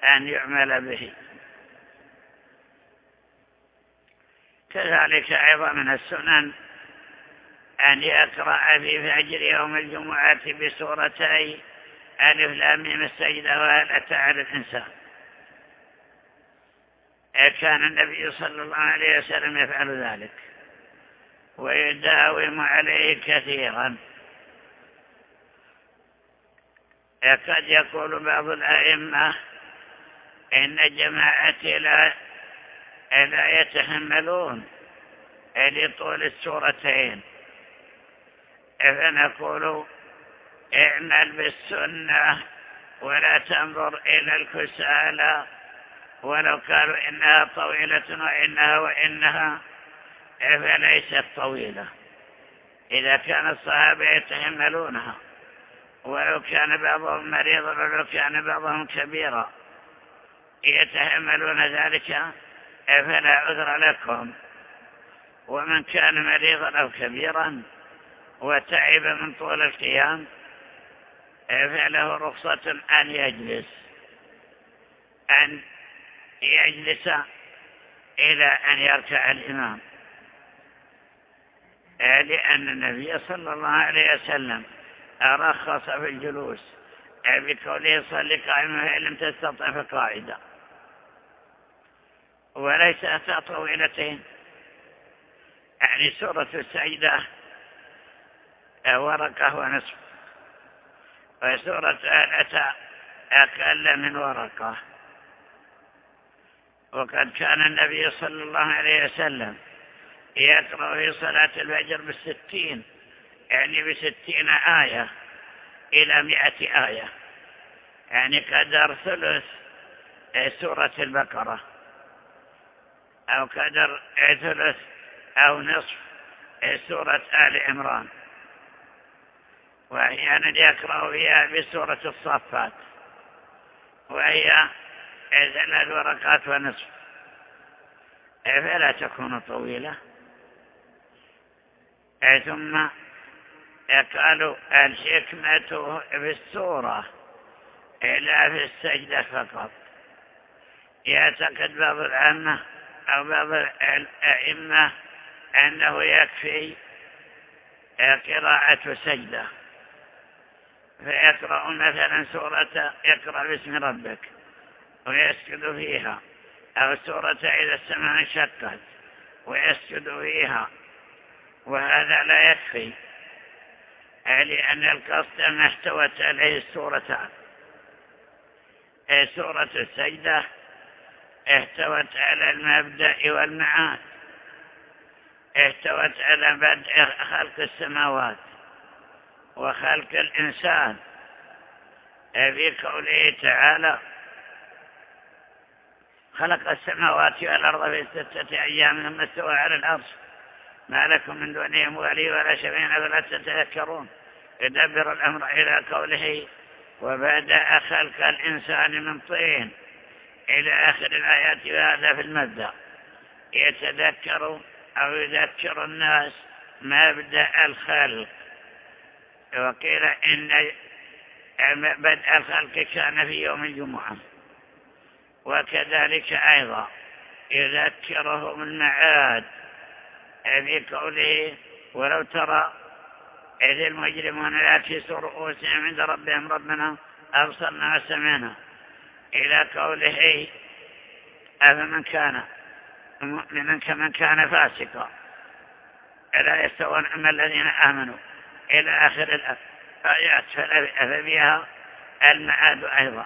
أن يعمل به. كذلك أيضا من السنن أن يقرأ في فجر يوم الجمعة بسورتي ألف لاميم السجدة وهل على الإنسان. كان النبي صلى الله عليه وسلم يفعل ذلك. ويداوم عليه كثيرا. قد يقول بعض الأئمة إن جماعة لا, لا يتحملون لطول السورتين. فنقول اعمل بالسنة ولا تنظر إلى الكسالى. ولو قالوا إنها طويلة وإنها وإنها فليست طويلة. إذا كان الصحابة يتحملونها. ولو كان بعضهم مريضا ولو كان بعضهم كبيرا. يتحملون ذلك؟ فلا عذر لكم؟ ومن كان مريضا أو كبيرا وتعب من طول القيام فله رخصة أن يجلس. أن يجلس إلى أن يركع الإمام. لأن النبي صلى الله عليه وسلم رخص في الجلوس. بقوله صلي قائما فإن لم تستطع فقاعدا وليس أتى طويلتين. يعني سورة السجدة ورقة ونصف. وسورة أتى أقل من ورقة. وقد كان النبي صلى الله عليه وسلم يقرأ في صلاة الفجر بالستين. يعني بستين آية إلى مئة آية. يعني قدر ثلث سورة البقرة أو قدر ثلث أو نصف سورة آل عمران. وأحيانا يقرأ فيها بسورة الصفات وهي ثلاث ورقات ونصف. فلا تكون طويلة. ثم قالوا الحكمة في السورة لا في السجدة فقط. يعتقد بعض العامة أو بعض الأئمة أنه يكفي قراءة سجدة. فيقرأ مثلا سورة يقرأ باسم ربك ويسجد فيها أو سورة إذا السماء انشقت ويسجد فيها وهذا لا يكفي. لأن القصد ما احتوت عليه السورتان سورة السجدة احتوت على المبدأ والمعاد. احتوت على بدء خلق السماوات وخلق الإنسان. في قوله تعالى خلق السماوات والأرض في ستة أيام ثم استوى على الأرض ما لكم من دونه ولي ولا شفيع فلا تتذكرون يدبر الأمر إلى قوله وبدأ خلق الإنسان من طين. إلى آخر الآيات وهذا في المبدأ. يتذكر أو يذكر الناس مبدأ الخلق. وقيل إن بدء الخلق كان في يوم الجمعة. وكذلك أيضا يذكرهم المعاد. في قوله ولو ترى إذ المجرمون لا كسوا رؤوسهم عند ربهم ربنا أبصرنا وسمعنا. إلى قوله أفمن كان مؤمنا كمن كان فاسقا؟ لا يستوون أما الذين آمنوا؟ إلى آخر الآيات ففيها المعاد أيضا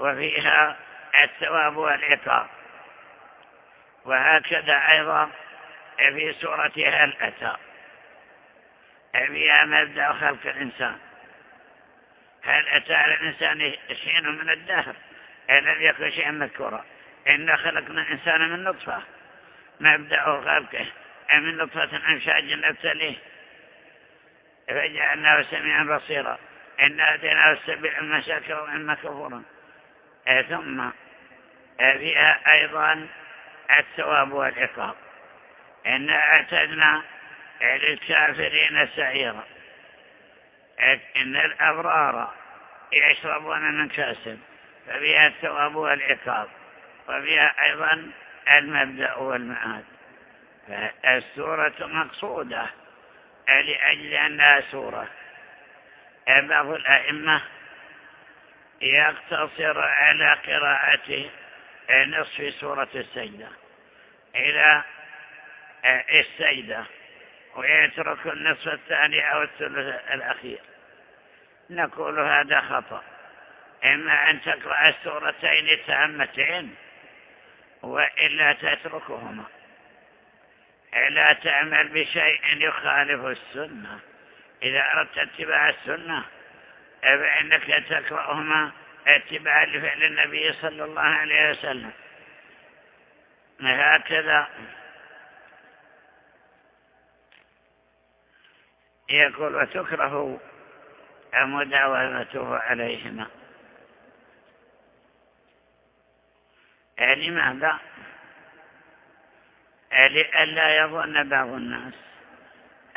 وفيها الثواب والعقاب وهكذا أيضا في سورة هل أتى فيها مبدأ خلق الإنسان. هل أتى على الإنسان حين من الدهر؟ لم يكن شيئا مذكورا. إنا خلقنا الإنسان من نطفة. مبدأ خلقه. من نطفة أمشاج نبتليه فجعلناه سميعا بصيرا. إن أتيناه السبيل إما شاكرا وإما كفورا. ثم فيها أيضا الثواب والعقاب. إن أعتدنا للكافرين سعيرا. إن الأبرار يشربون من كاسب ففيها الثواب والعقاب وفيها أيضا المبدأ والمعاد. فالسورة مقصودة لأجل أنها سورة. بعض الأئمة يقتصر على قراءة نصف سورة السجدة إلى السجدة ويترك النصف الثاني أو الثلث الأخير. نقول هذا خطأ. إما أن تقرأ السورتين تامتين وإلا تتركهما. لا تعمل بشيء يخالف السنة. إذا أردت اتباع السنة فإنك تقرأهما اتباعا لفعل النبي صلى الله عليه وسلم. هكذا يقول وتكره مداومته عليهما؟ لماذا لئلا يظن بعض الناس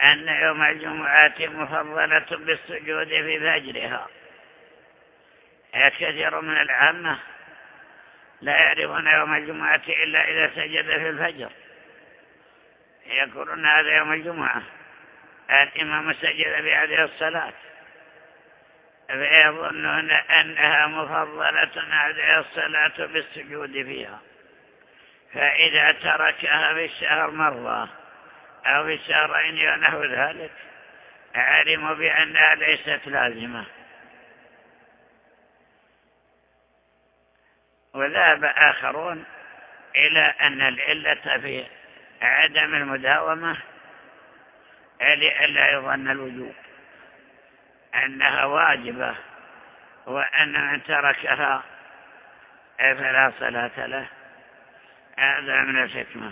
أن يوم الجمعة مفضلة بالسجود في فجرها. كثير من العامة لا يعرفون يوم الجمعة إلا إذا سجد في الفجر. يقولون هذا يوم الجمعة. الإمام سجد في هذه الصلاة. فيظنون أنها مفضلة هذه الصلاة بالسجود فيها. فإذا تركها في الشهر مرة أو في الشهرين ونحو ذلك علموا بأنها ليست لازمة. وذهب آخرون إلى أن العلة في عدم المداومة لئلا يظن الوجوب. أنها واجبة وأن من تركها فلا صلاة له. هذا من الحكمة.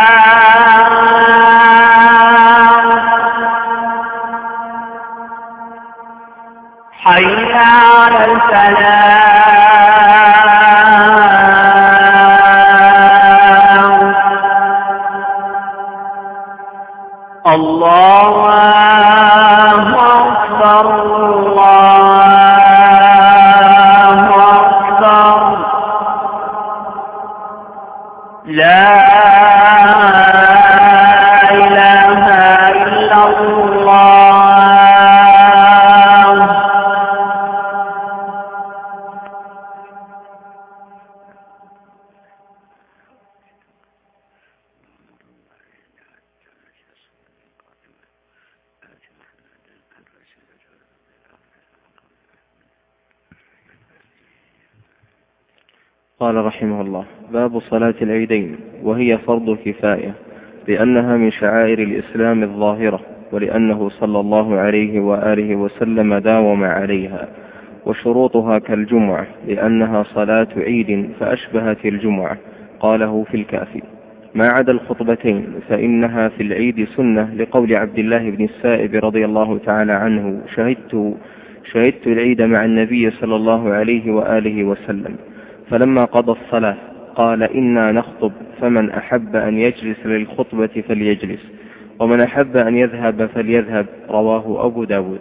حي على الفلاح العيدين وهي فرض كفاية لأنها من شعائر الإسلام الظاهرة ولأنه صلى الله عليه وآله وسلم داوم عليها وشروطها كالجمعة لأنها صلاة عيد فأشبهت الجمعة قاله في الكافي. ما عدا الخطبتين فإنها في العيد سنة لقول عبد الله بن السائب رضي الله تعالى عنه شهدت شهدت العيد مع النبي صلى الله عليه وآله وسلم فلما قضى الصلاة قال إنا نخطب فمن أحب أن يجلس للخطبة فليجلس ومن أحب أن يذهب فليذهب رواه أبو داود.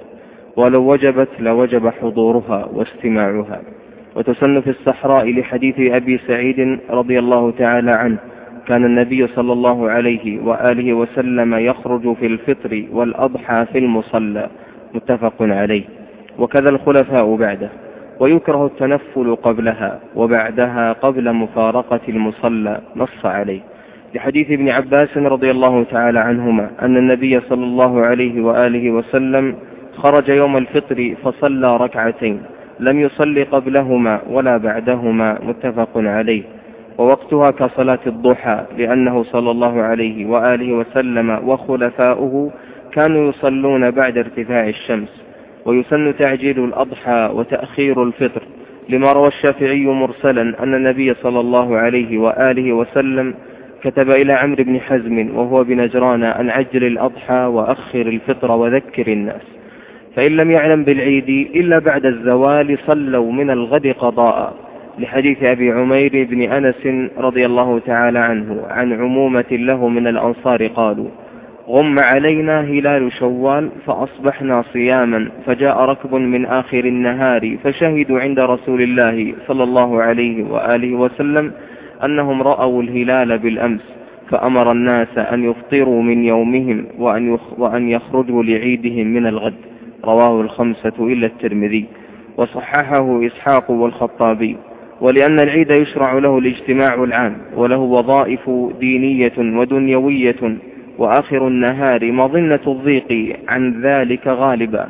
ولو وجبت لوجب حضورها واستماعها. وتسن في الصحراء لحديث أبي سعيد رضي الله تعالى عنه كان النبي صلى الله عليه وآله وسلم يخرج في الفطر والأضحى في المصلى متفق عليه. وكذا الخلفاء بعده. ويكره التنفل قبلها وبعدها قبل مفارقة المصلى نص عليه. لحديث ابن عباس رضي الله تعالى عنهما أن النبي صلى الله عليه وآله وسلم خرج يوم الفطر فصلى ركعتين لم يصل قبلهما ولا بعدهما متفق عليه. ووقتها كصلاة الضحى لأنه صلى الله عليه وآله وسلم وخلفاؤه كانوا يصلون بعد ارتفاع الشمس. ويسن تعجيل الأضحى وتأخير الفطر لما روى الشافعي مرسلا أن النبي صلى الله عليه وآله وسلم كتب إلى عمرو بن حزم وهو بنجران أن عجل الأضحى وأخر الفطر وذكر الناس. فإن لم يعلم بالعيد إلا بعد الزوال صلوا من الغد قضاء. لحديث أبي عمير بن أنس رضي الله تعالى عنه عن عمومة له من الأنصار قالوا غم علينا هلال شوال فأصبحنا صياما فجاء ركب من آخر النهار فشهدوا عند رسول الله صلى الله عليه وآله وسلم أنهم رأوا الهلال بالأمس فأمر الناس أن يفطروا من يومهم وأن, وأن يخرجوا لعيدهم من الغد. رواه الخمسة إلا الترمذي. وصححه إسحاق والخطابي. ولأن العيد يشرع له الاجتماع العام وله وظائف دينية ودنيوية وآخر النهار مظنة الضيق عن ذلك غالبا.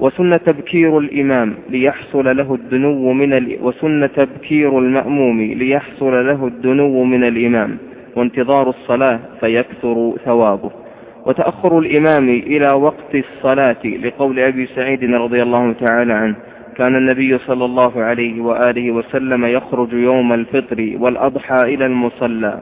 وسن تبكير الإمام ليحصل له الدنو من ال... وسن تبكير المأموم ليحصل له الدنو من الإمام وانتظار الصلاة فيكثر ثوابه. وتأخر الإمام إلى وقت الصلاة لقول أبي سعيد رضي الله تعالى عنه كان النبي صلى الله عليه وآله وسلم يخرج يوم الفطر والأضحى إلى المصلى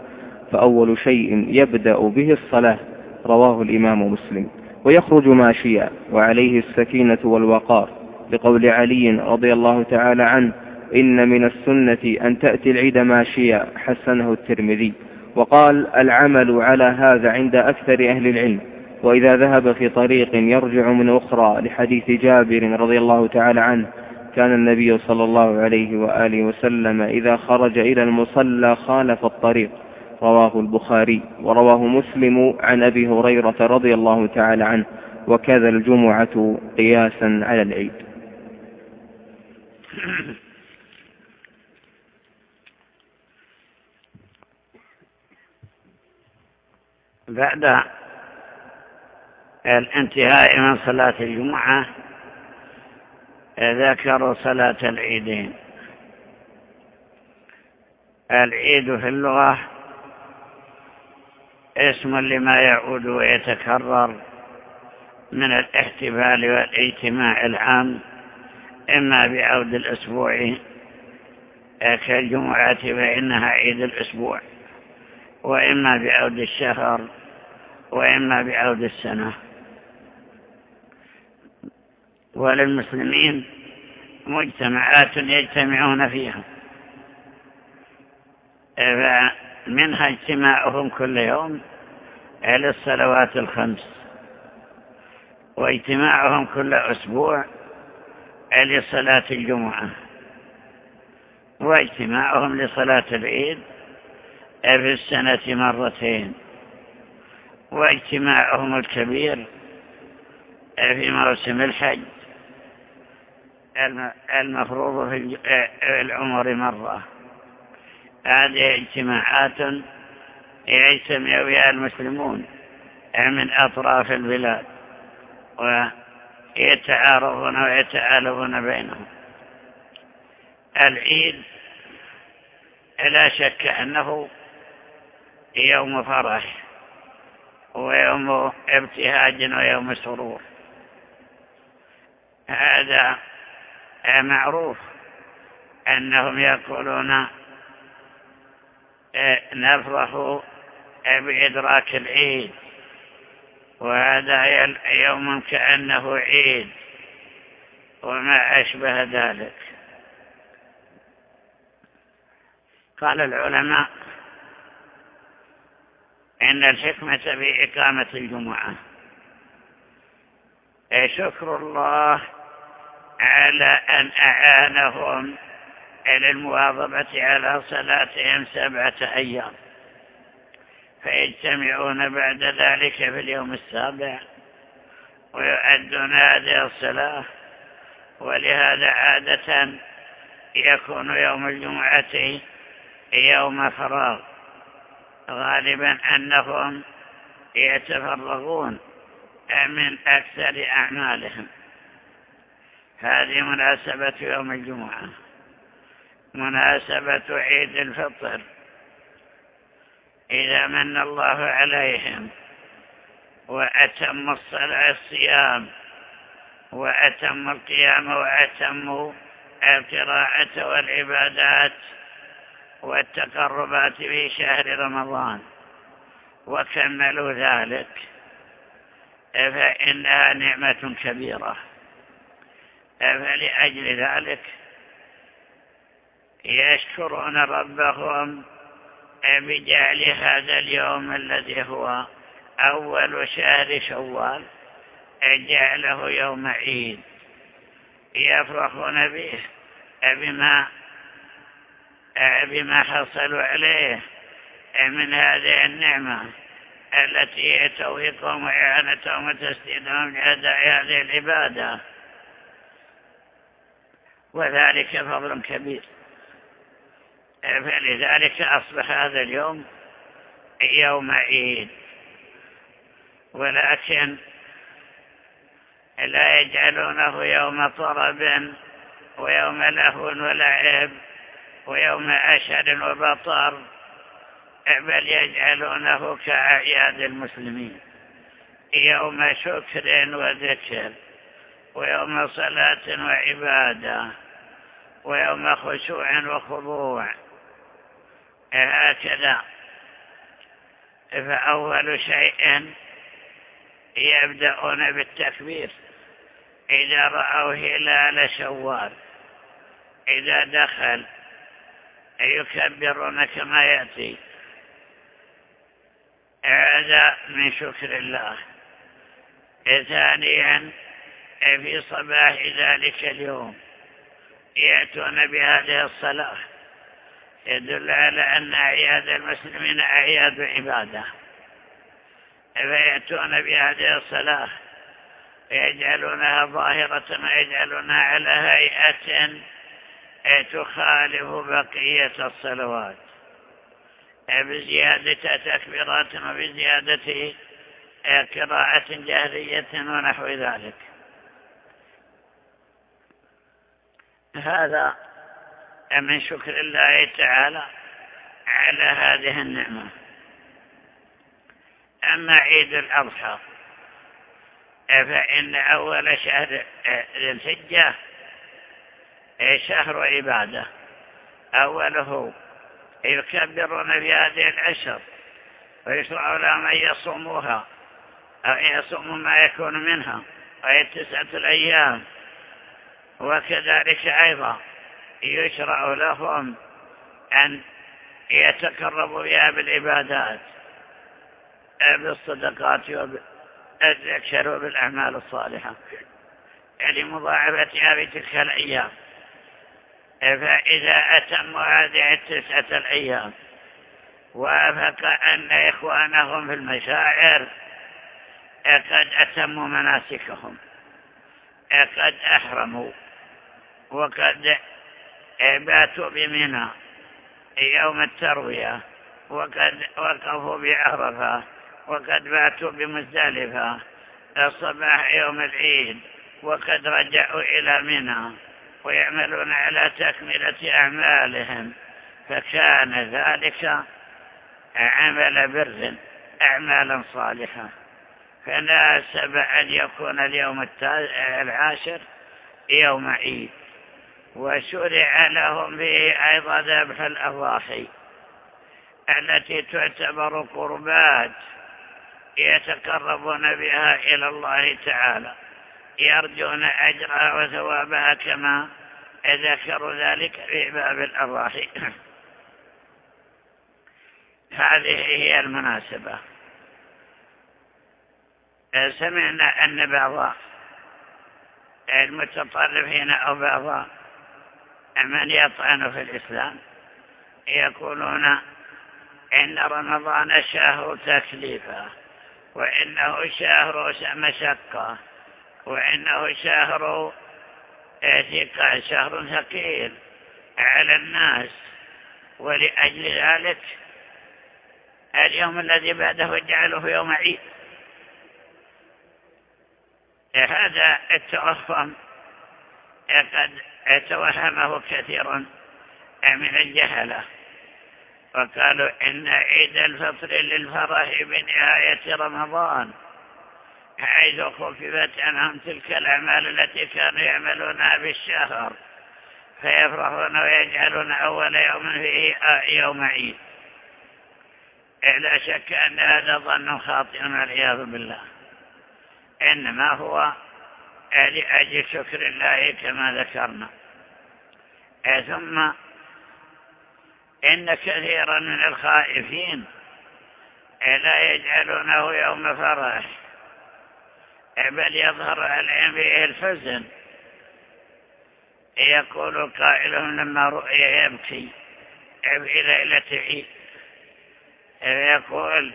فأول شيء يبدأ به الصلاة رواه الإمام مسلم. ويخرج ماشيا وعليه السكينة والوقار. لقول علي رضي الله تعالى عنه إن من السنة أن تأتي العيد ماشيا حسنه الترمذي. وقال العمل على هذا عند أكثر أهل العلم. وإذا ذهب في طريق يرجع من أخرى لحديث جابر رضي الله تعالى عنه كان النبي صلى الله عليه وآله وسلم إذا خرج إلى المصلى خالف الطريق. رواه البخاري ورواه مسلم عن أبي هريرة رضي الله تعالى عنه وكذا الجمعة قياسا على العيد. بعد الانتهاء من صلاة الجمعة ذكروا صلاة العيدين. العيد في اللغة اسم لما يعود ويتكرر من الاحتفال والاجتماع العام إما بعود الأسبوع كالجمعة فإنها عيد الأسبوع وإما بعود الشهر وإما بعود السنة. وللمسلمين مجتمعات يجتمعون فيها. منها اجتماعهم كل يوم للصلوات الخمس واجتماعهم كل أسبوع لصلاة الجمعة واجتماعهم لصلاة العيد في السنة مرتين واجتماعهم الكبير في موسم الحج المفروض في العمر مرة. هذه اجتماعات يجتمع بها المسلمون من أطراف البلاد ويتعارضون ويتآلفون بينهم. العيد لا شك أنه يوم فرح ويوم ابتهاج ويوم سرور. هذا معروف أنهم يقولون نفرح بإدراك العيد. وهذا يوم كأنه عيد وما أشبه ذلك. قال العلماء إن الحكمة في إقامة الجمعة شكر الله على أن أعانهم إلى المواظبة على صلاتهم سبعة أيام. فيجتمعون بعد ذلك في اليوم السابع ويؤدون هذه الصلاة ولهذا عادة يكون يوم الجمعة يوم فراغ. غالبا أنهم يتفرغون من أكثر أعمالهم. هذه مناسبة يوم الجمعة. مناسبة عيد الفطر. إذا من الله عليهم وأتم الصلاة الصيام وأتم القيام وأتموا القراءة والعبادات والتقربات في شهر رمضان وكملوا ذلك فإنها نعمة كبيرة. فلأجل ذلك يشكرون ربهم بجعل هذا اليوم الذي هو أول شهر شوال جعله يوم عيد. يفرحون به بما بما حصلوا عليه من هذه النعمة التي هي توفيقهم وإعانتهم وتسديدهم لأداء هذه العبادة. وذلك فضل كبير. فلذلك أصبح هذا اليوم يوم عيد ولكن لا يجعلونه يوم طرب ويوم لهو ولعب ويوم أشهر وبطر بل يجعلونه كأعياد المسلمين. يوم شكر وذكر ويوم صلاة وعبادة ويوم خشوع وخضوع. هكذا. فأول شيء يبدأون بالتكبير. إذا رأوا هلال شوال إذا دخل يكبرون كما يأتي. هذا من شكر الله. ثانيا في صباح ذلك اليوم يأتون بهذه الصلاة. يدل على أن أعياد المسلمين أعياد عبادة. فيأتون بهذه الصلاة ويجعلونها ظاهرة ويجعلونها على هيئة تخالف بقية الصلوات. بزيادة تكبيرات وبزيادة قراءة جهرية ونحو ذلك. هذا من شكر الله تعالى على هذه النعمة. أما عيد الأضحى فإن أول شهر ذي الحجة شهر عبادة. أوله يكبرون في هذه العشر ويشرع لهم أن يصوموها أو يصوموا ما يكون منها وهي تسعة الأيام وكذلك أيضا. يشرع لهم أن يتقربوا بها بالعبادات بالصدقات وبالذكر وبالأعمال الصالحة. يعني مضاعفتها في تلك الأيام. فإذا أتموا هذه التسعة الأيام وافق أن إخوانهم في المشاعر قد أتموا مناسكهم قد أحرموا وقد باتوا بمنى يوم التروية وقد وقفوا بعرفة وقد باتوا بمزدلفة صباح يوم العيد وقد رجعوا إلى منى ويعملون على تكملة أعمالهم. فكان ذلك عمل بر أعمالا صالحة. فناسب أن يكون اليوم العاشر يوم عيد. وشرع لهم به أيضا ذبح الأضاحي التي تعتبر قربات يتقربون بها إلى الله تعالى يرجون أجرها وثوابها كما ذكروا ذلك في باب الأضاحي. (clears throat) هذه هي المناسبة. سمعنا أن بعض المتطرفين أو بعض من يطعن في الإسلام؟ يقولون إن رمضان شهر تكليفه وإنه شهر مشقة وإنه شهر ثقة شهر ثقيل على الناس. ولأجل ذلك اليوم الذي بعده جعله يوم عيد. هذا التوهم قد توهمه كثير من الجهلة. وقالوا إن عيد الفطر للفرح بنهاية رمضان حيث خففت عنهم تلك الأعمال التي كانوا يعملونها بالشهر فيفرحون ويجعلون أول يوم فيه يوم عيد. لا شك أن هذا ظن خاطئ والعياذ بالله. إنما هو لأجل شكر الله كما ذكرنا. ثم إن كثيرا من الخائفين لا يجعلونه يوم فرح بل يظهر عليهم فيه الحزن. يقول قائلهم لما رؤي يبكي في ليلة عيد يقول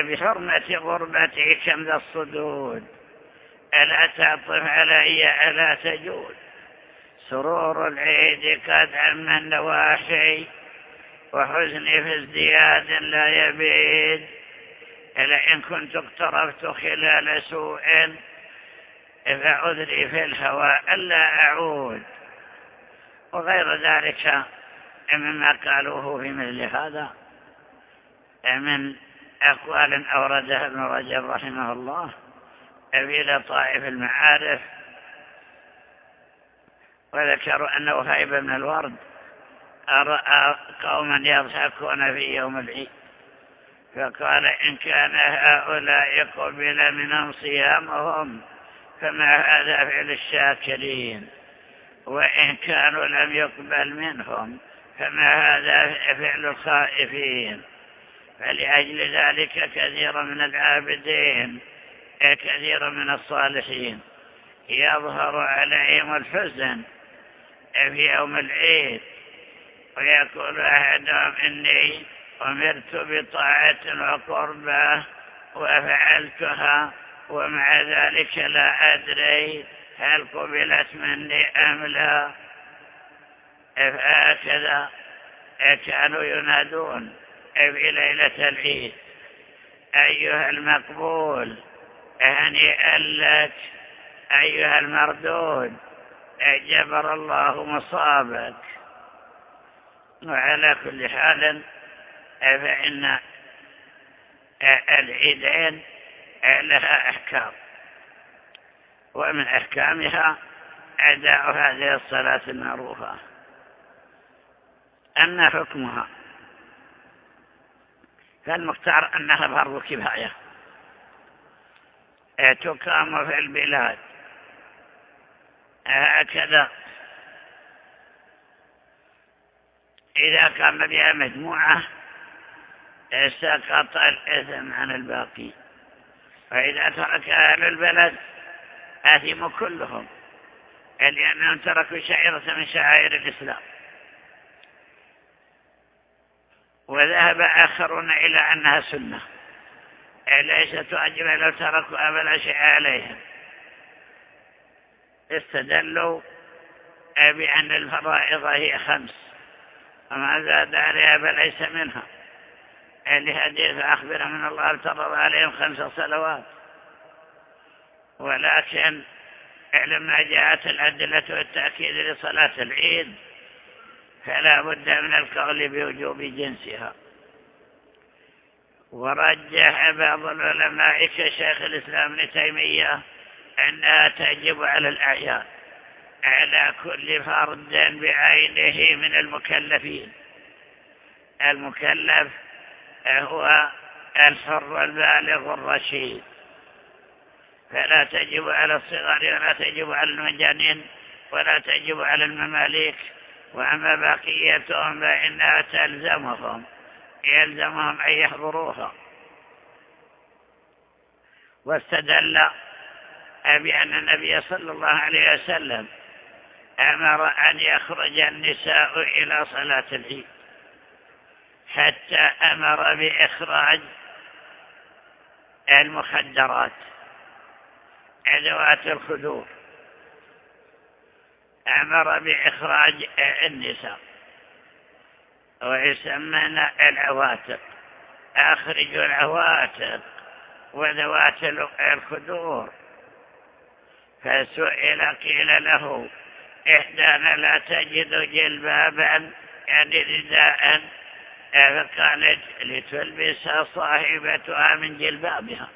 بحرمة غربته كم ذا الصدود ألا تعطف علي ألا تجود؟ سرور العيد قد عم النواحي وحزني في ازدياد لا يبيد. إلا إن كنت اقتربت خلال سوء فعذري في الهواء ألا أعود. وغير ذلك مما قالوه في مثل هذا من أقوال أوردها ابن رجب رحمه الله في لطائف المعارف وذكروا أن وهيب بن الورد رأى قوما يضحكون في يوم العيد فقال إن كان هؤلاء قبل منهم صيامهم فما هذا فعل الشاكرين وإن كانوا لم يقبل منهم فما هذا فعل الخائفين فلأجل ذلك كثير من العابدين كثير من الصالحين يظهر عليهم الحزن في يوم العيد. ويقول أحدهم إني أمرت بطاعة وقربة وفعلتها ومع ذلك لا أدري هل قبلت مني أم لا. فهكذا كانوا ينادون في ليلة العيد. أيها المقبول هنيئا لك أيها المردود. جبر الله مصابك. وعلى كل حال فإن العيدين لها أحكام. ومن أحكامها أداء هذه الصلاة المعروفة. أما حكمها فالمختار أنها فرض كفاية. تقام في البلاد. هكذا. إذا قام بها مجموعة سقط الإثم عن الباقي. فإذا ترك أهل البلد آثموا كلهم. لأنهم تركوا شعيرة من شعائر الإسلام. وذهب آخرون إلى أنها سنة. ليست واجبة لو تركوا أبل شيء عليهم. استدلوا بأن الفرائض هي خمس. وما زاد عليها فليس منها. لحديث أخبر من الله الترض عليهم خمس صلوات. ولكن لما جاءت الأدلة والتأكيد لصلاة العيد فلا بد من القول بوجوب جنسها. ورجح بعض العلماء كشيخ الإسلام ابن تيمية أنها تجب على الأعيان. على كل فرد بعينه من المكلفين. المكلف هو الحر البالغ الرشيد. فلا تجب على الصغار ولا تجب على المجانين ولا تجب على المماليك. وأما بقيتهم فإنها تلزمهم. يلزمهم أن يحضروها. واستدل بأن النبي صلى الله عليه وسلم أمر أن يخرج النساء إلى صلاة العيد حتى أمر بإخراج المخدرات أدوات الخدور. أمر بإخراج النساء ويسمون العواتق. أخرجوا العواتق وذوات الخدور. فسئل قيل له إحدانا لا تجد جلبابا يعني رداء فقالت لتلبس صاحبتها من جلبابها.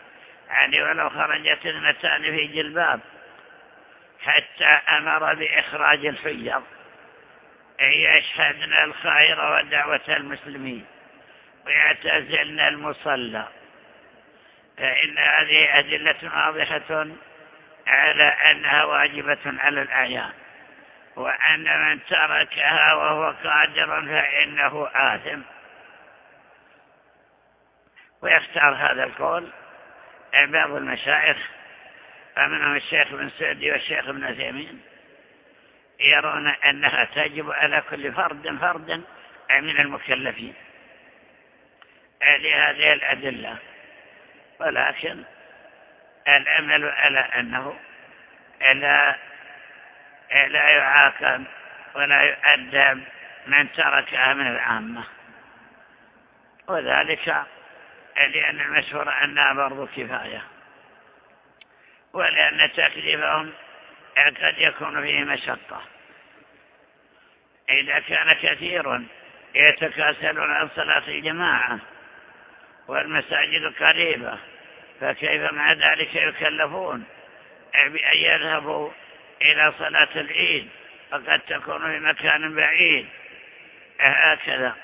يعني ولو خرجت اثنتان في جلباب حتى أمر بإخراج الحجر. يشهدن الخير ودعوة المسلمين. ويعتزلن المصلى. فإن هذه أدلة واضحة. على أنها واجبة على الأعيان. وأن من تركها وهو قادر فإنه آثم. ويختار هذا القول بعض المشايخ ومنهم الشيخ بن سعدي والشيخ ابن عثيمين يرون أنها تجب على كل فرد فرد من المكلفين. لهذه الأدلة. ولكن الأمل على أنه لا, لا يعاقب ولا يؤدب من تركها من العامة. وذلك لأن المشهور أنها برضو كفاية. ولأن تكليفهم قد يكون فيه مشقة. إذا كان كثير يتكاسلون عن صلاة الجماعة والمساجد قريبة. فكيف مع ذلك يكلفون؟ بأن يذهبوا إلى صلاة العيد وقد تكون في مكان بعيد. هكذا.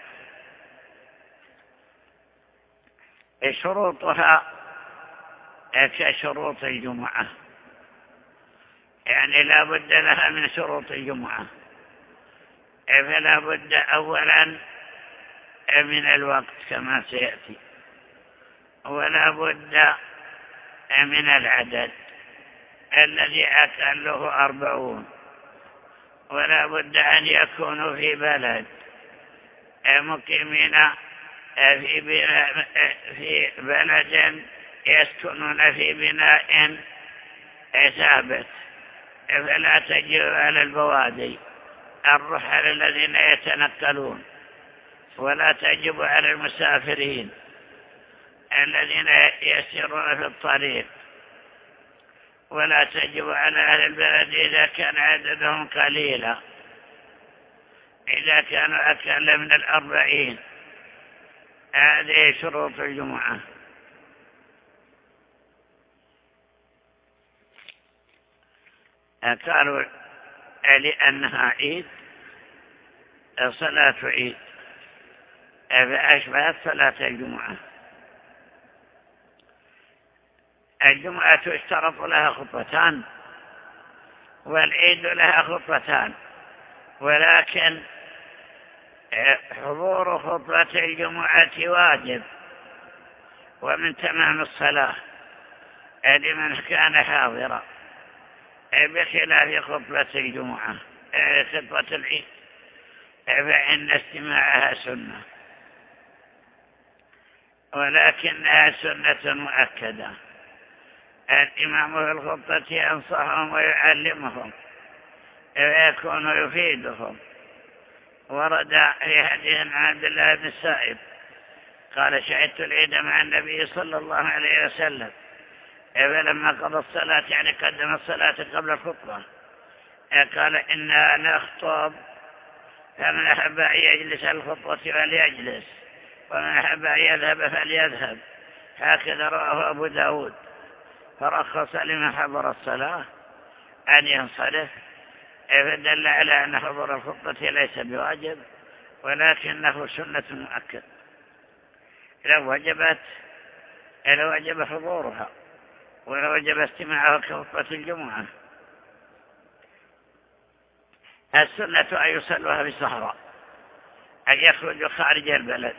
شروطها كشروط الجمعة. يعني لا بد لها من شروط الجمعة. فلا بد أولا من الوقت كما سيأتي. ولا بد من العدد الذي أكله أربعون. ولا بد أن يكونوا في بلد مقيمين في بلد يسكنون في بناء ثابت. فلا تجب على البوادي الرحل الذين يتنقلون. ولا تجب على المسافرين. الذين يسيرون في الطريق. ولا تجب على أهل البلد إذا كان عددهم قليلا. إذا كانوا أكثر من الأربعين. هذه شروط الجمعة. قالوا لأنها عيد صلاة عيد. فأشبهت صلاة الجمعة. الجمعة اشترط لها خطبتان والعيد لها خطبتان ولكن حضور خطبة الجمعة واجب ومن تمام الصلاة. لمن كان حاضرا بخلاف خطبة الجمعة خطبة العيد فإن استماعها سنة. ولكنها سنة مؤكدة. الإمام في الخطبة ينصحهم ويعلمهم ويكون يفيدهم. ورد في حديث عبد الله بن السائب قال شهدت العيد مع النبي صلى الله عليه وسلم فلما قضى الصلاة يعني قدم الصلاة قبل الخطبة قال إنا نخطب فمن أحب أن يجلس الخطبة فليجلس ومن أحب أن يذهب فليذهب. هكذا رواه أبو داود. فرخص لمن حضر الصلاة أن ينصرف. فدل على أن حضور الخطبة ليس بواجب ولكنه سنة مؤكد. لو وجبت لو وجب حضورها ولو وجب استماعها كخطبة الجمعة. السنة أن يصلوها بالصحراء أن يخرجوا خارج البلد.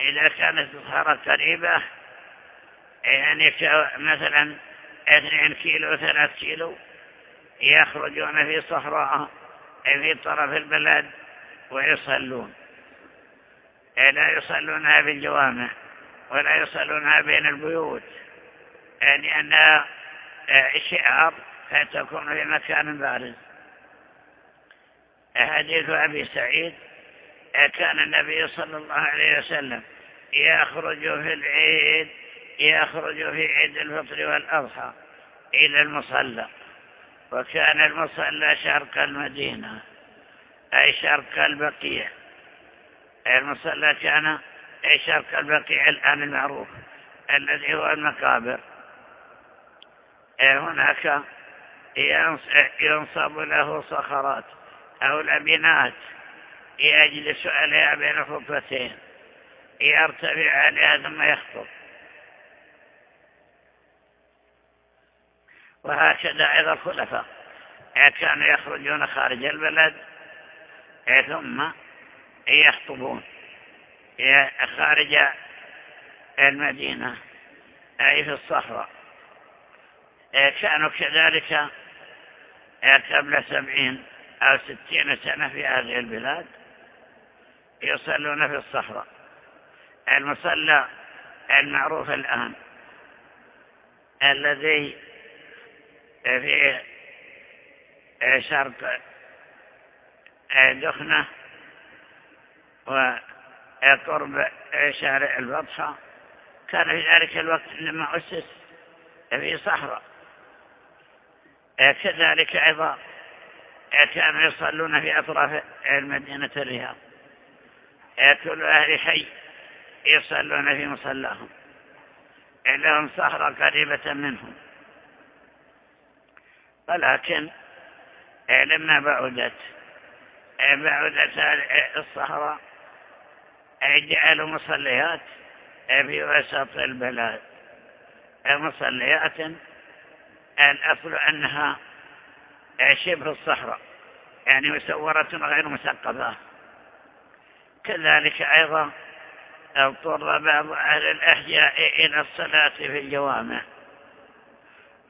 إذا كانت الصحراء قريبة يعني مثلا اثنين كيلو ثلاث كيلو يخرجون في صحراء في طرف البلد ويصلون. لا يصلونها في الجوامع ولا يصلونها بين البيوت. يعني أنها شعار فتكون في مكان بارز. حديث أبي سعيد كان النبي صلى الله عليه وسلم يخرج في العيد يخرج في عيد الفطر والأضحى إلى المصلى. وكان المصلى شرق المدينة أي شرق البقيع. المصلى كان أي شرق البقيع الآن المعروف الذي هو المقابر. هناك ينصب له صخرات أو لبنات يجلس عليها بين خطوتين يرتفع عليها ثم يخطب. وهكذا أيضا الخلفاء. كانوا يخرجون خارج البلد ثم يخطبون. خارج المدينة أي في الصحراء كانوا كذلك قبل سبعين أو ستين سنة في هذه البلاد يصلون في الصحراء المصلى المعروف الآن الذي في شرق دخنة وقرب شارع البطحة كان في ذلك الوقت لما أسس في صحراء. كذلك أيضا كانوا يصلون في أطراف المدينة الرياض. كل أهل حي يصلون في مصلاهم. لهم صحراء قريبة منهم. ولكن لما بعدت بعدت الصحراء جعلوا مصليات في وسط البلاد. مصليات الأصل أنها شبه الصحراء يعني مسورة غير مسقفة كذلك أيضا اضطر بعض أهل الأحياء إلى الصلاة في الجوامع.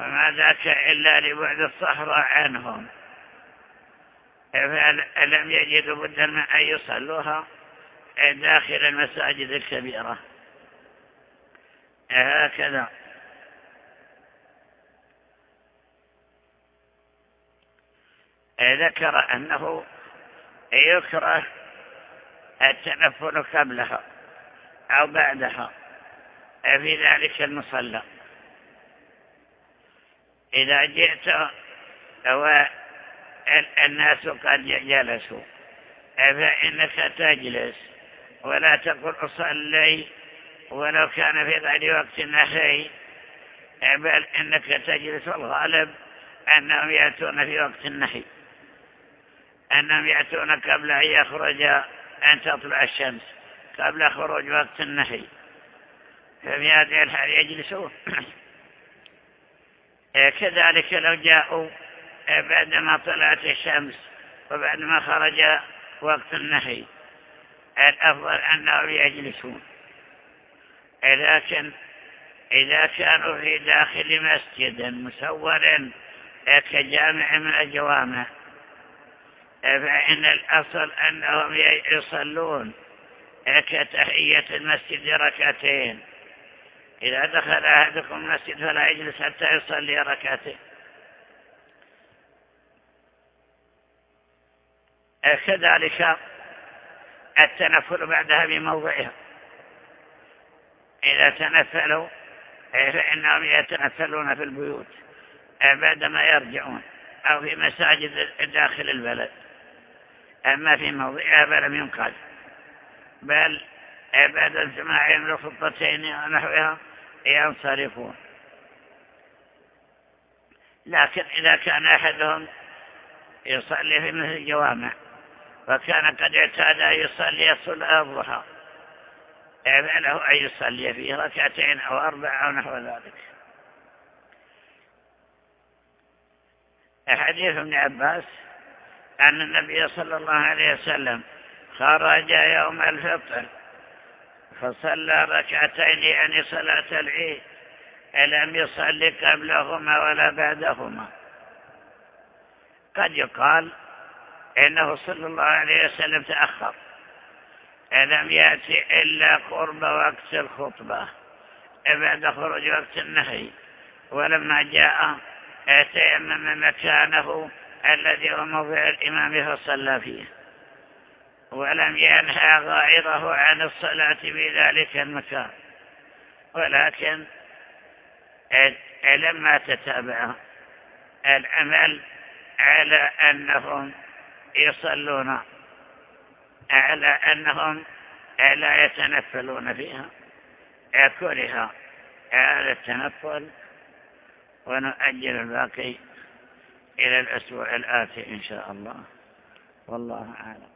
وما ذاك إلا لبعد الصحراء عنهم. فلم يجدوا بدا من أن يصلوها داخل المساجد الكبيرة. هكذا. ذكر أنه يكره التنفل قبلها أو بعدها في ذلك المصلى. إذا جئت والناس قد جلسوا. فإنك تجلس؟ ولا تقل أصلي ولو كان في غير وقت النهي بل إنك تجلس والغالب أنهم يأتون في وقت النهي أنهم يأتون قبل أن يخرج أن تطلع الشمس قبل خروج وقت النهي ففي هذه الحال يجلسون. (clears throat) كذلك لو جاءوا بعدما طلعت الشمس وبعدما خرج وقت النهي. الأفضل أنهم يجلسون. لكن إذا كانوا في داخل مسجد مسور كجامع من الجوامع فإن الأصل أنهم يصلون كتحية المسجد ركعتين. إذا دخل أحدكم المسجد فلا يجلس حتى يصلي ركعتين كذلك التنفل بعدها بموضعها إذا تنفلوا فإنهم يتنفلون في البيوت بعدما يرجعون أو في مساجد داخل البلد. أما في موضعها فلم ينقل. بل بعد اجتماعهم لخطتين ونحوها ينصرفون. لكن إذا كان أحدهم يصلي في مثل الجوامع وكان قد اعتاد أن يصلي صلاة الضحى له أن يصلي فيه ركعتين أو أربع أو نحو ذلك. حديث ابن عباس أن النبي صلى الله عليه وسلم خرج يوم الفطر فصلى ركعتين يعني صلاة العيد لم يصلي قبلهما ولا بعدهما. قد يقال إنه صلى الله عليه وسلم تأخر. لم يأتي إلا قرب وقت الخطبة بعد خروج وقت النهي. ولما جاء تيمم مكانه الذي هو موضع الإمام فصلى فيه. ولم ينهى غائره عن الصلاة في ذلك المكان. ولكن لما تتابع العمل على أنهم يصلون على أنهم لا يتنفلون فيها. كره هذا التنفل ونؤجل الباقي إلى الأسبوع الآتي إن شاء الله. والله أعلم.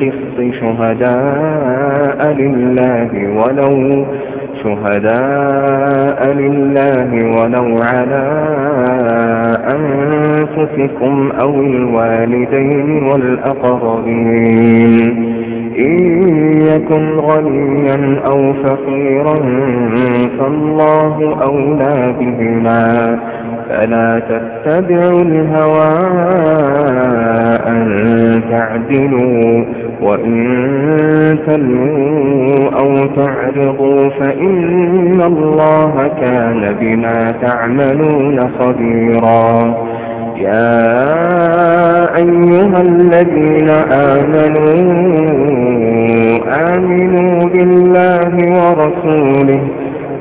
بالقسط شهداء لله ولو شهداء لله ولو على أنفسكم أو الوالدين والأقربين. إن يكن غنيا أو فقيرا فالله أولى بهما. فلا تتبعوا الهوى أن تعدلوا. وإن تلوا أو تعرضوا فإن الله كان بما تعملون خبيرا يا أيها الذين آمنوا آمنوا بالله ورسوله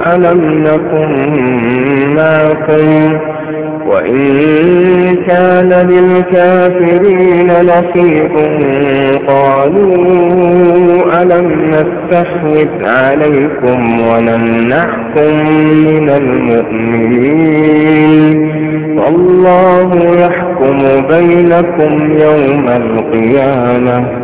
ألم نكن معكم وإن كان للكافرين نصيب قالوا ألم نستحوذ عليكم ونمنعكم من المؤمنين والله يحكم بينكم يوم القيامة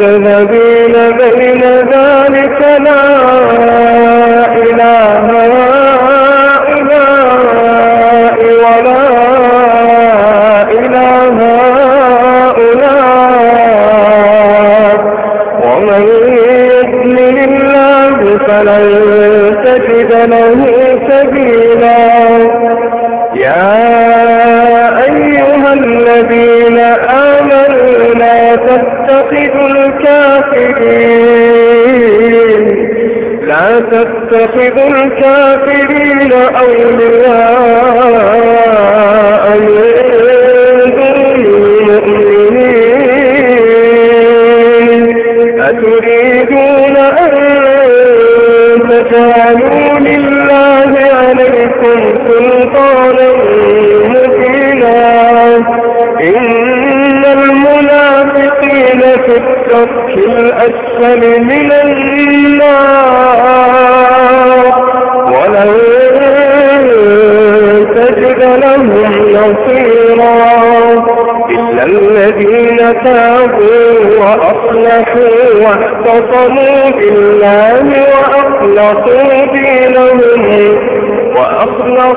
مذبذبين بين ذلك لا تتخذوا الكافرين أولياء.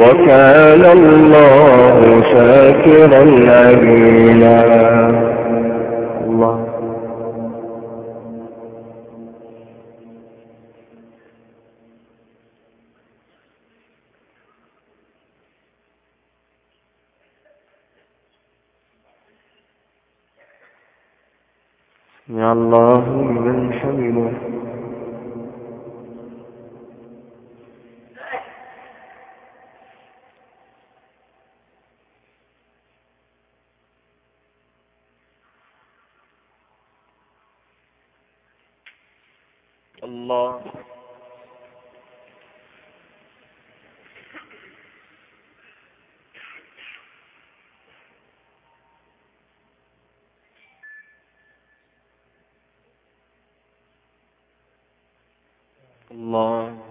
وكان الله شاكرا عليما الله يا الله لمن حمده الله الله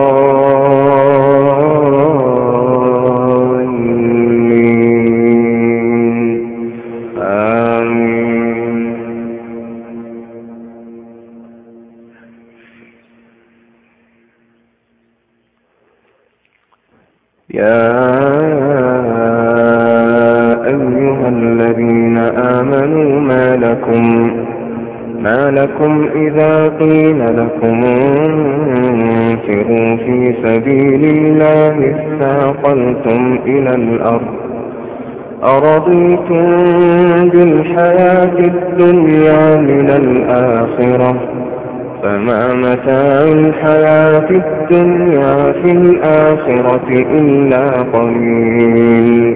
قيل لكم انفروا في سبيل الله استاقلتم إلى الأرض أرضيتم بالحياة الدنيا من الآخرة فما متاع الحياة الدنيا في الآخرة إلا قليل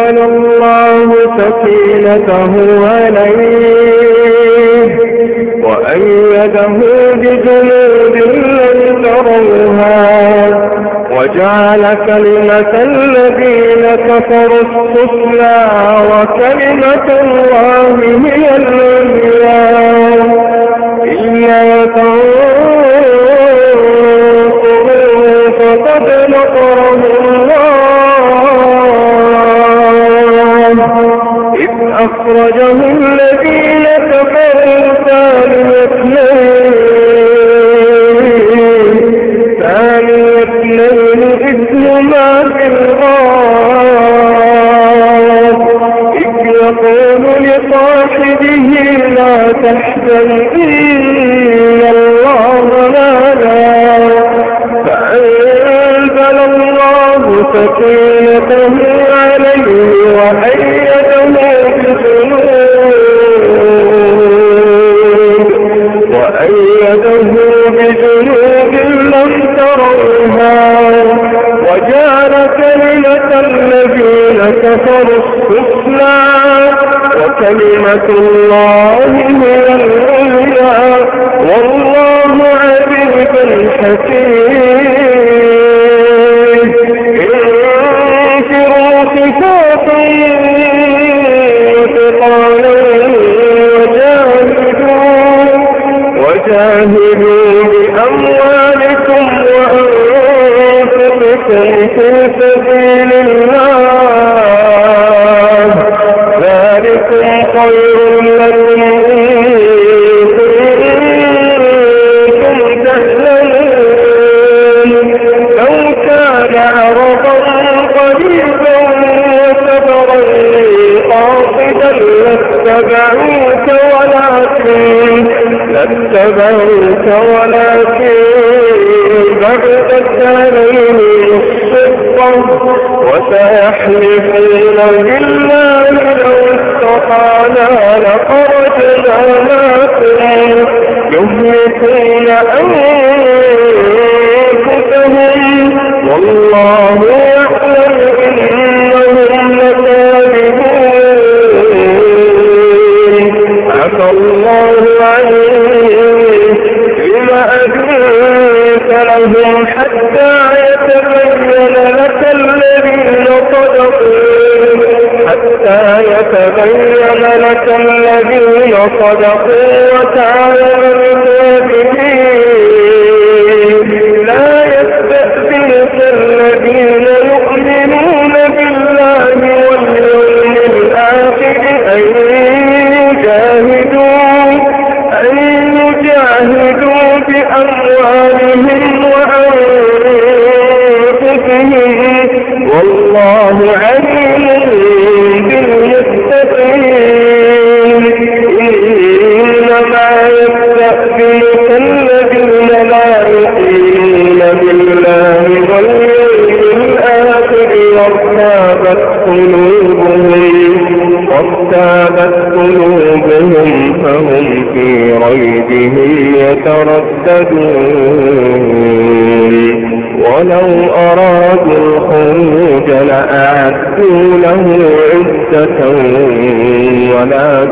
فأنزل الله سكينته عليه وأيده بجنود لم تروها وجعل كلمة الذين كفروا السفلى وكلمة الله هي العليا. إلا تنصروا فقد نصره أخرجه الذين كفروا ثاني اثنين ثاني اثنين إذ هما في الغار.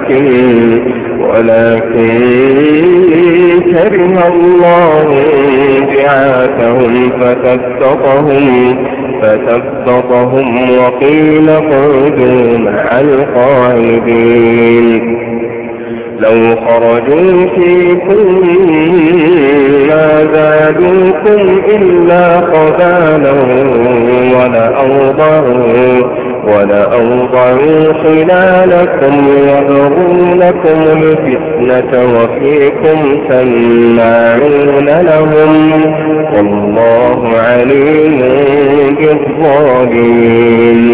ولكن ولكن كره الله بعاثهم فثبطهم فثبطهم وقيل اقعدوا مع القاعدين. لو خرجوا فيكم ما زادوكم إلا خبالا ولأوضعوا ولأوضعوا خلالكم يبغونكم الفتنة وفيكم سماعون لهم والله عليم بالظالمين.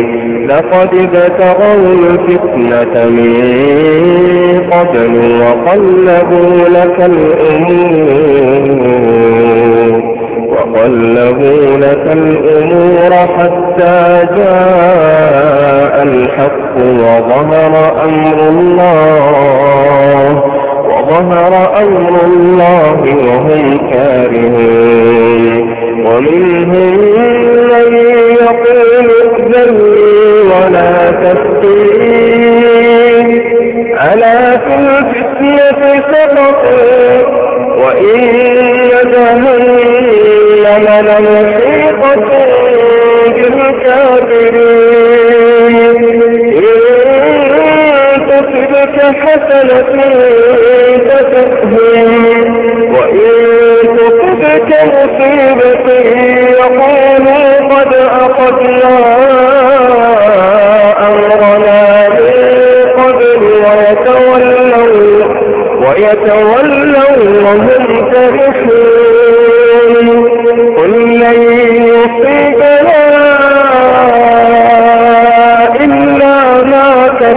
لقد ابتغوا الفتنة من قبل وقلبوا لك الأمور وقلبوا لك الأمور حتى جاء الحق وظهر أمر الله وظهر أمر الله وهم كارهون ومنهم من يقول ائذن لي ولا تفتين ألا في الفتنة سقطوا وإن جهنم لمحيطة بالكافرين إن تصبك حسنة تسؤهم وإن تصبك مصيبة يقولوا قد أخذنا أمرنا من قبل ويتولوا ويتولوا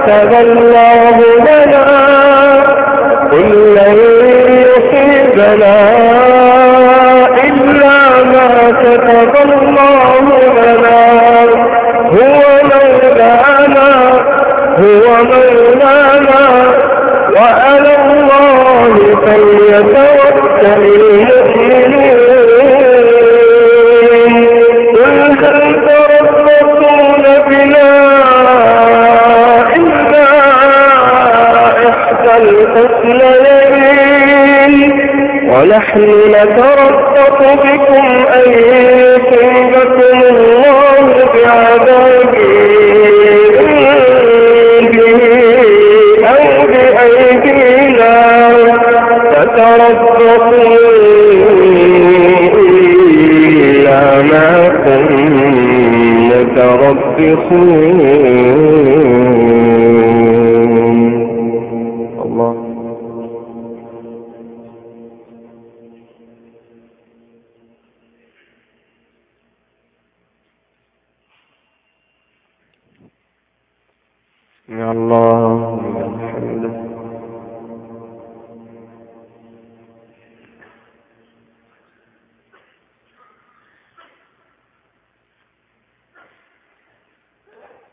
كتب ونحن نتربص بكم أن